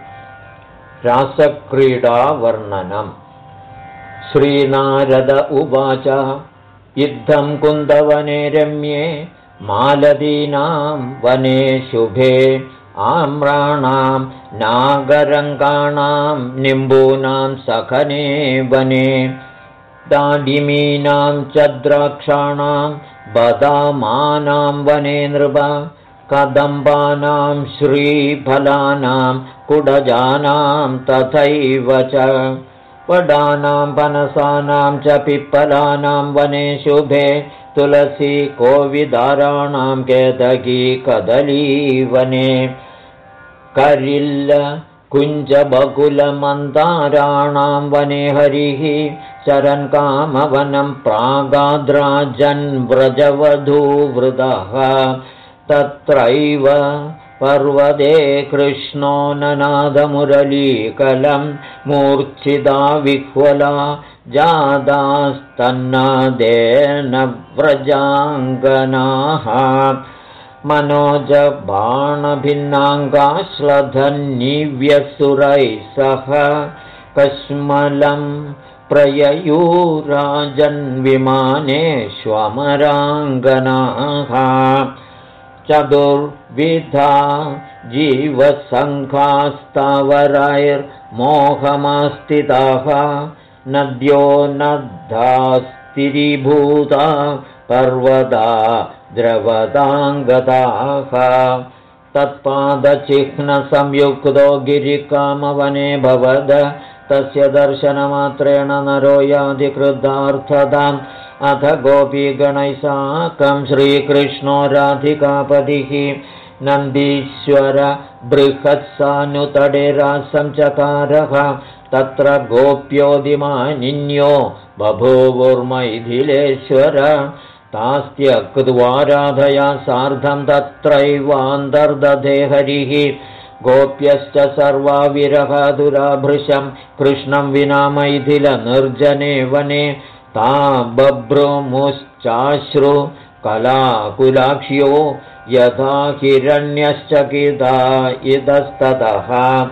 रासक्रीडावर्णनम् श्रीनारद उवाच इत्थं कुन्दवने रम्ये मालदीनां वने शुभे आम्राणां नागरङ्गाणां निम्बूनां सखने वने दाडिमीनां च द्राक्षाणां बदामानां वने नृप कदम्बानां श्रीफलानां कुडजानां तथैव च वडानां पनसानां च पिप्पलानां वने शुभे तुलसी कोविदाराणां केदगी कदलीवने। करिल्ल कुञ्जबकुलमन्दाराणां वने हरिः चरन् कामवनं प्रागाद्राजन् व्रजवधूवृदः। तत्रैव पर्वदे कृष्णो ननादमुरलीकलं मूर्च्छिदा विह्वला जादास्तन्नादेन व्रजाङ्गनाः। मनोजबाणभिन्नाङ्गाश्लधन्निव्यसुरैः सह कश्मलं प्रययूराजन्विमानेष्वमराङ्गनाः चतुर्विधा जीवसङ्घास्तावरैर्मोहमास्थिताः नद्यो नद्धास्तिरीभूता पर्वता द्रवदाङ्गदाः। तत्पादचिह्नसंयुक्तो गिरिकामवने भवद तस्य दर्शनमात्रेण नरो याधिकृतार्थताम् अथ गोपीगणैः साकं श्रीकृष्णो राधिकापदिः नन्दीश्वर बृहत्सानुतडे रासं चकारः तत्र गोप्योदिमानिन्यो बभूवुर्मैथिलेश्वर तास्त्यक्त्वाराधया सार्धं तत्रैवान्तर्दधे हरिः गोप्यश्च सर्वा विरहदुराभृशं कृष्णं विना मैथिलनिर्जने वने ता बभ्रुमुश्चाश्रु कलाकुलाक्ष्यो यथा हिरण्यश्चकिता इतस्ततः।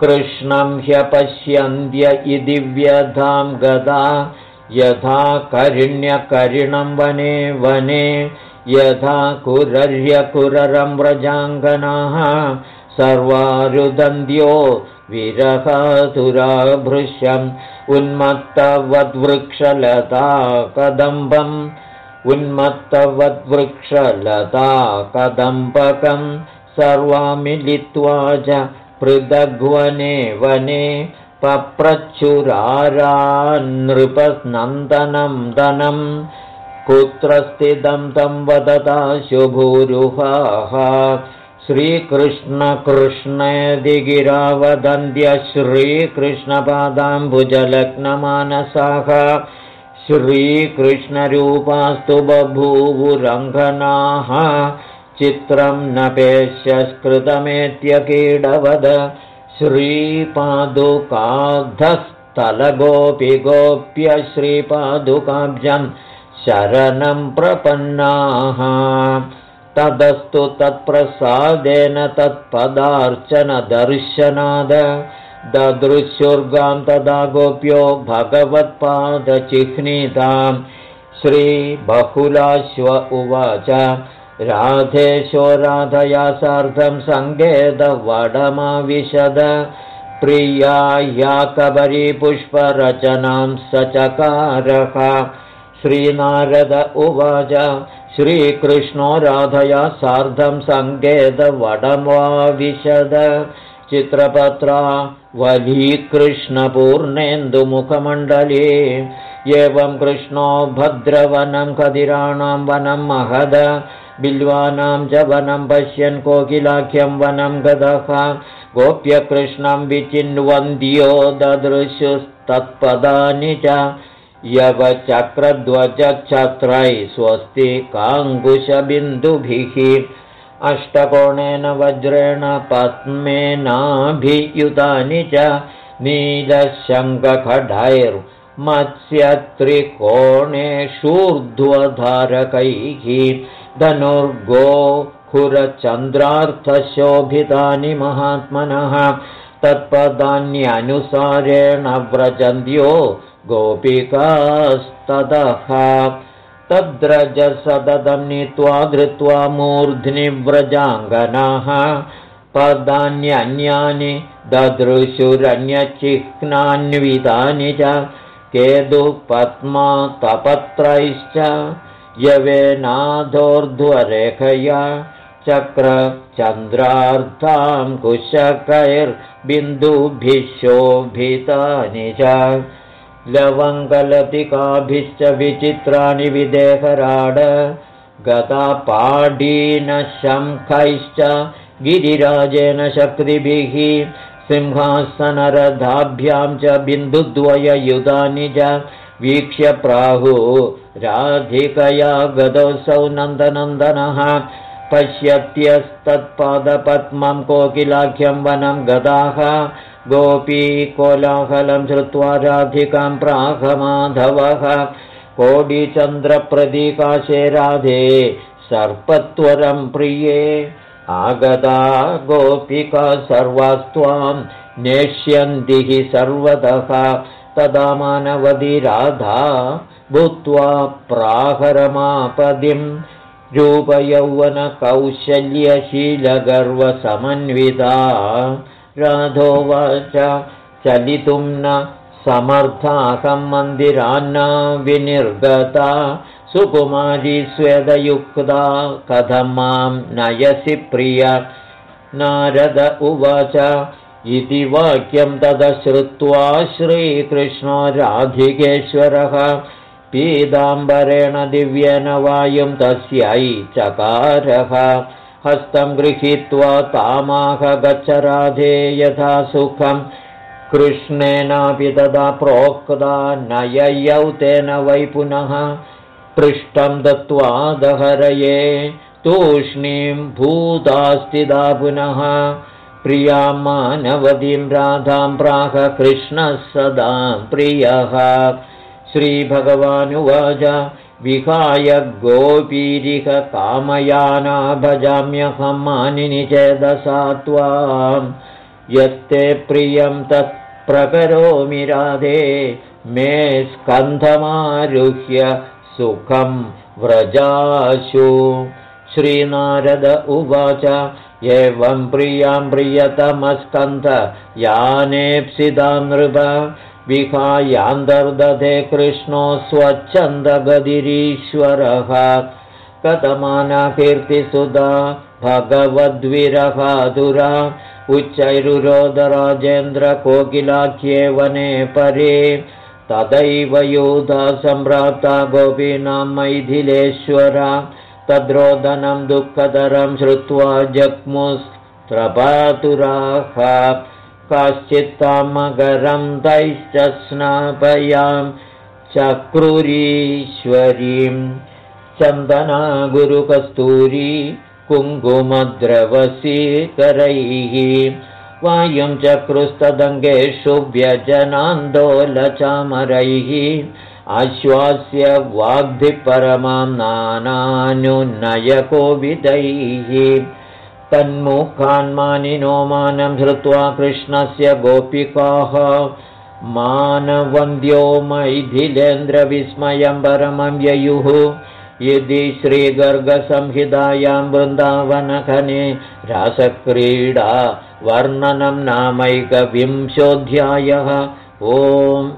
कृष्णं ह्यपश्यन्त्य इति व्यधां गदा। यथा करिण्यकरिणं वने वने। यथा कुरर्यकुररं व्रजाङ्गनाः। सर्वारुदन्त्यो विरहतुराभृश्यम् उन्मत्तवद्वृक्षलता कदम्बम् उन्मत्तवद्वृक्षलता कदम्बकं सर्वा मिलित्वा च पृथग्वने वने पप्रच्छुरारान्नृपनन्दनं धनं कुत्र स्थितं तं वदता शुभूरुहाः श्रीकृष्णकृष्णदिगिरावदन्त्य श्रीकृष्णपादाम्बुजलग्नमानसाः श्रीकृष्णरूपास्तु बभूवुरङ्गनाः चित्रं न पेश्यस्कृतमेत्यकीडवद श्रीपादुकाधस्थलगोपि गोप्य श्रीपादुकाब्जं शरणं प्रपन्नाः तदस्तु तत्प्रसादेन तत्पदार्चनदर्शनाद। ददृशुर्गां तदा गोप्यो भगवत्पादचिह्नितां। श्रीबहुलाश्व उवाच राधेशो राधया सार्धं सङ्गेदवडमाविशद प्रिया या कबरीपुष्परचनां स चकारः श्रीनारद उवाच श्रीकृष्णो राधया सार्धं सङ्गेदवडमाविशद चित्रपत्रा वलीकृष्णपूर्णेन्दुमुखमण्डले। एवं कृष्णो भद्रवनं कदिराणां वनं महद। बिल्वानां च वनं पश्यन् कोकिलाख्यं वनं गदः। गोप्यकृष्णं विचिन्वन्द्यो ददृशुस्तत्पदानि च यवचक्रध्वजच्छत्रैः स्वस्ति काङ्कुशबिन्दुभिः। अष्टकोणेन वज्रेण पद्मेनाभियुतानि च नीलशङ्खखडैर्मत्स्यत्रिकोणेषूर्ध्वधारकैः धनुर्गो खुरचन्द्रार्थशोभितानि महात्मनः। तत्पदान्यनुसारेण व्रजन्त्यो गोपिकास्ततः तद्रजसददं नीत्वा धृत्वा मूर्ध्नि व्रजाङ्गनाः पदान्यन्यानि ददृशुरन्यचिह्नान्वितानि च। केदुपद्मातपत्रैश्च। यवेनाधोर्ध्वरेखया चक्रचन्द्रार्थां कुशकैर्बिन्दुभिः शोभितानि च लवङ्गलतिकाभिश्च विचित्राणि विदेहराड गतापाडीनशङ्खैश्च गिरिराजेन शक्तिभिः सिंहासनरथाभ्यां च बिन्दुद्वययुधानि च वीक्ष्य प्राहु राधिकया गतोऽसौ नन्दनन्दनः पश्यत्यस्तत्पादपद्मं कोकिलाख्यं वनं गदाः गोपी कोलाहलं श्रुत्वा राधिकां प्राहमाधवः कोडिचन्द्रप्रदीकाशे राधे सर्पत्वरं प्रिये। आगता गोपिका सर्वास्त्वां नेष्यन्ति हि सर्वतः। तदा मानवदी राधा भूत्वा प्राहरमापदिं। रूपयौवनकौशल्यशीलगर्वसमन्विता राधोवाच चलितुं न समर्थाकं मन्दिरान्ना विनिर्गता। सुकुमारी स्वेदयुक्ता कथं मां नयसि प्रिय। नारद उवाच इति वाक्यं तदश्रुत्वा श्रीकृष्णो राधिकेश्वरः। पीताम्बरेण दिव्येन वायुं तस्यै चकारः हस्तं गृहीत्वा तामाह गच्छ राधे यथा सुखम् कृष्णेनापि तदा प्रोक्ता नययौ तेन वै पुनः। पृष्ठं दत्त्वा दहरये। तूष्णीं भूतास्तिदा पुनः। प्रियां मानवतीं राधां प्राह कृष्णः सदा प्रियः। श्रीभगवानुवाच विहाय गोपीरिह कामयाना भजाम्यहं मानिनि चेदसा त्वां यत्ते प्रियं तत् प्रकरोमि राधे मे स्कन्धमारुह्य सुखं व्रजाशु श्रीनारद उवाच एवं प्रियां प्रियतमस्कन्ध यानेप्सिदा नृप विहायान्तर्दधे कृष्णो स्वच्छन्दगदिरीश्वरः। कथमानाकीर्तिसुधा भगवद्विरहाधुरा उच्चैरुरोधराजेन्द्रकोकिलाख्ये वने परे। तदैव योधा सम्प्राप्ता गोपीनां मैथिलेश्वरा। तद्रोदनं दुःखतरं श्रुत्वा जग्मुस्त्रपातुराः काश्चित्तामगरं तैश्च स्नापयां चक्रुरीश्वरीं चन्दना गुरुकस्तूरी वायुं चक्रुस्तदङ्गेषु व्यजनान्दोलचामरैः आश्वास्य वाग्धिपरमां नानानुनयकोविदैः तन्मुखान्मानिनो मानं धृत्वा कृष्णस्य गोपिकाः मानवन्द्यो मैथिलेन्द्रविस्मयं परमं ययुः। यदि श्रीगर्गसंहितायां वृन्दावनखने रासक्रीडा वर्णनं नामैकविंशोऽध्यायः। ओम्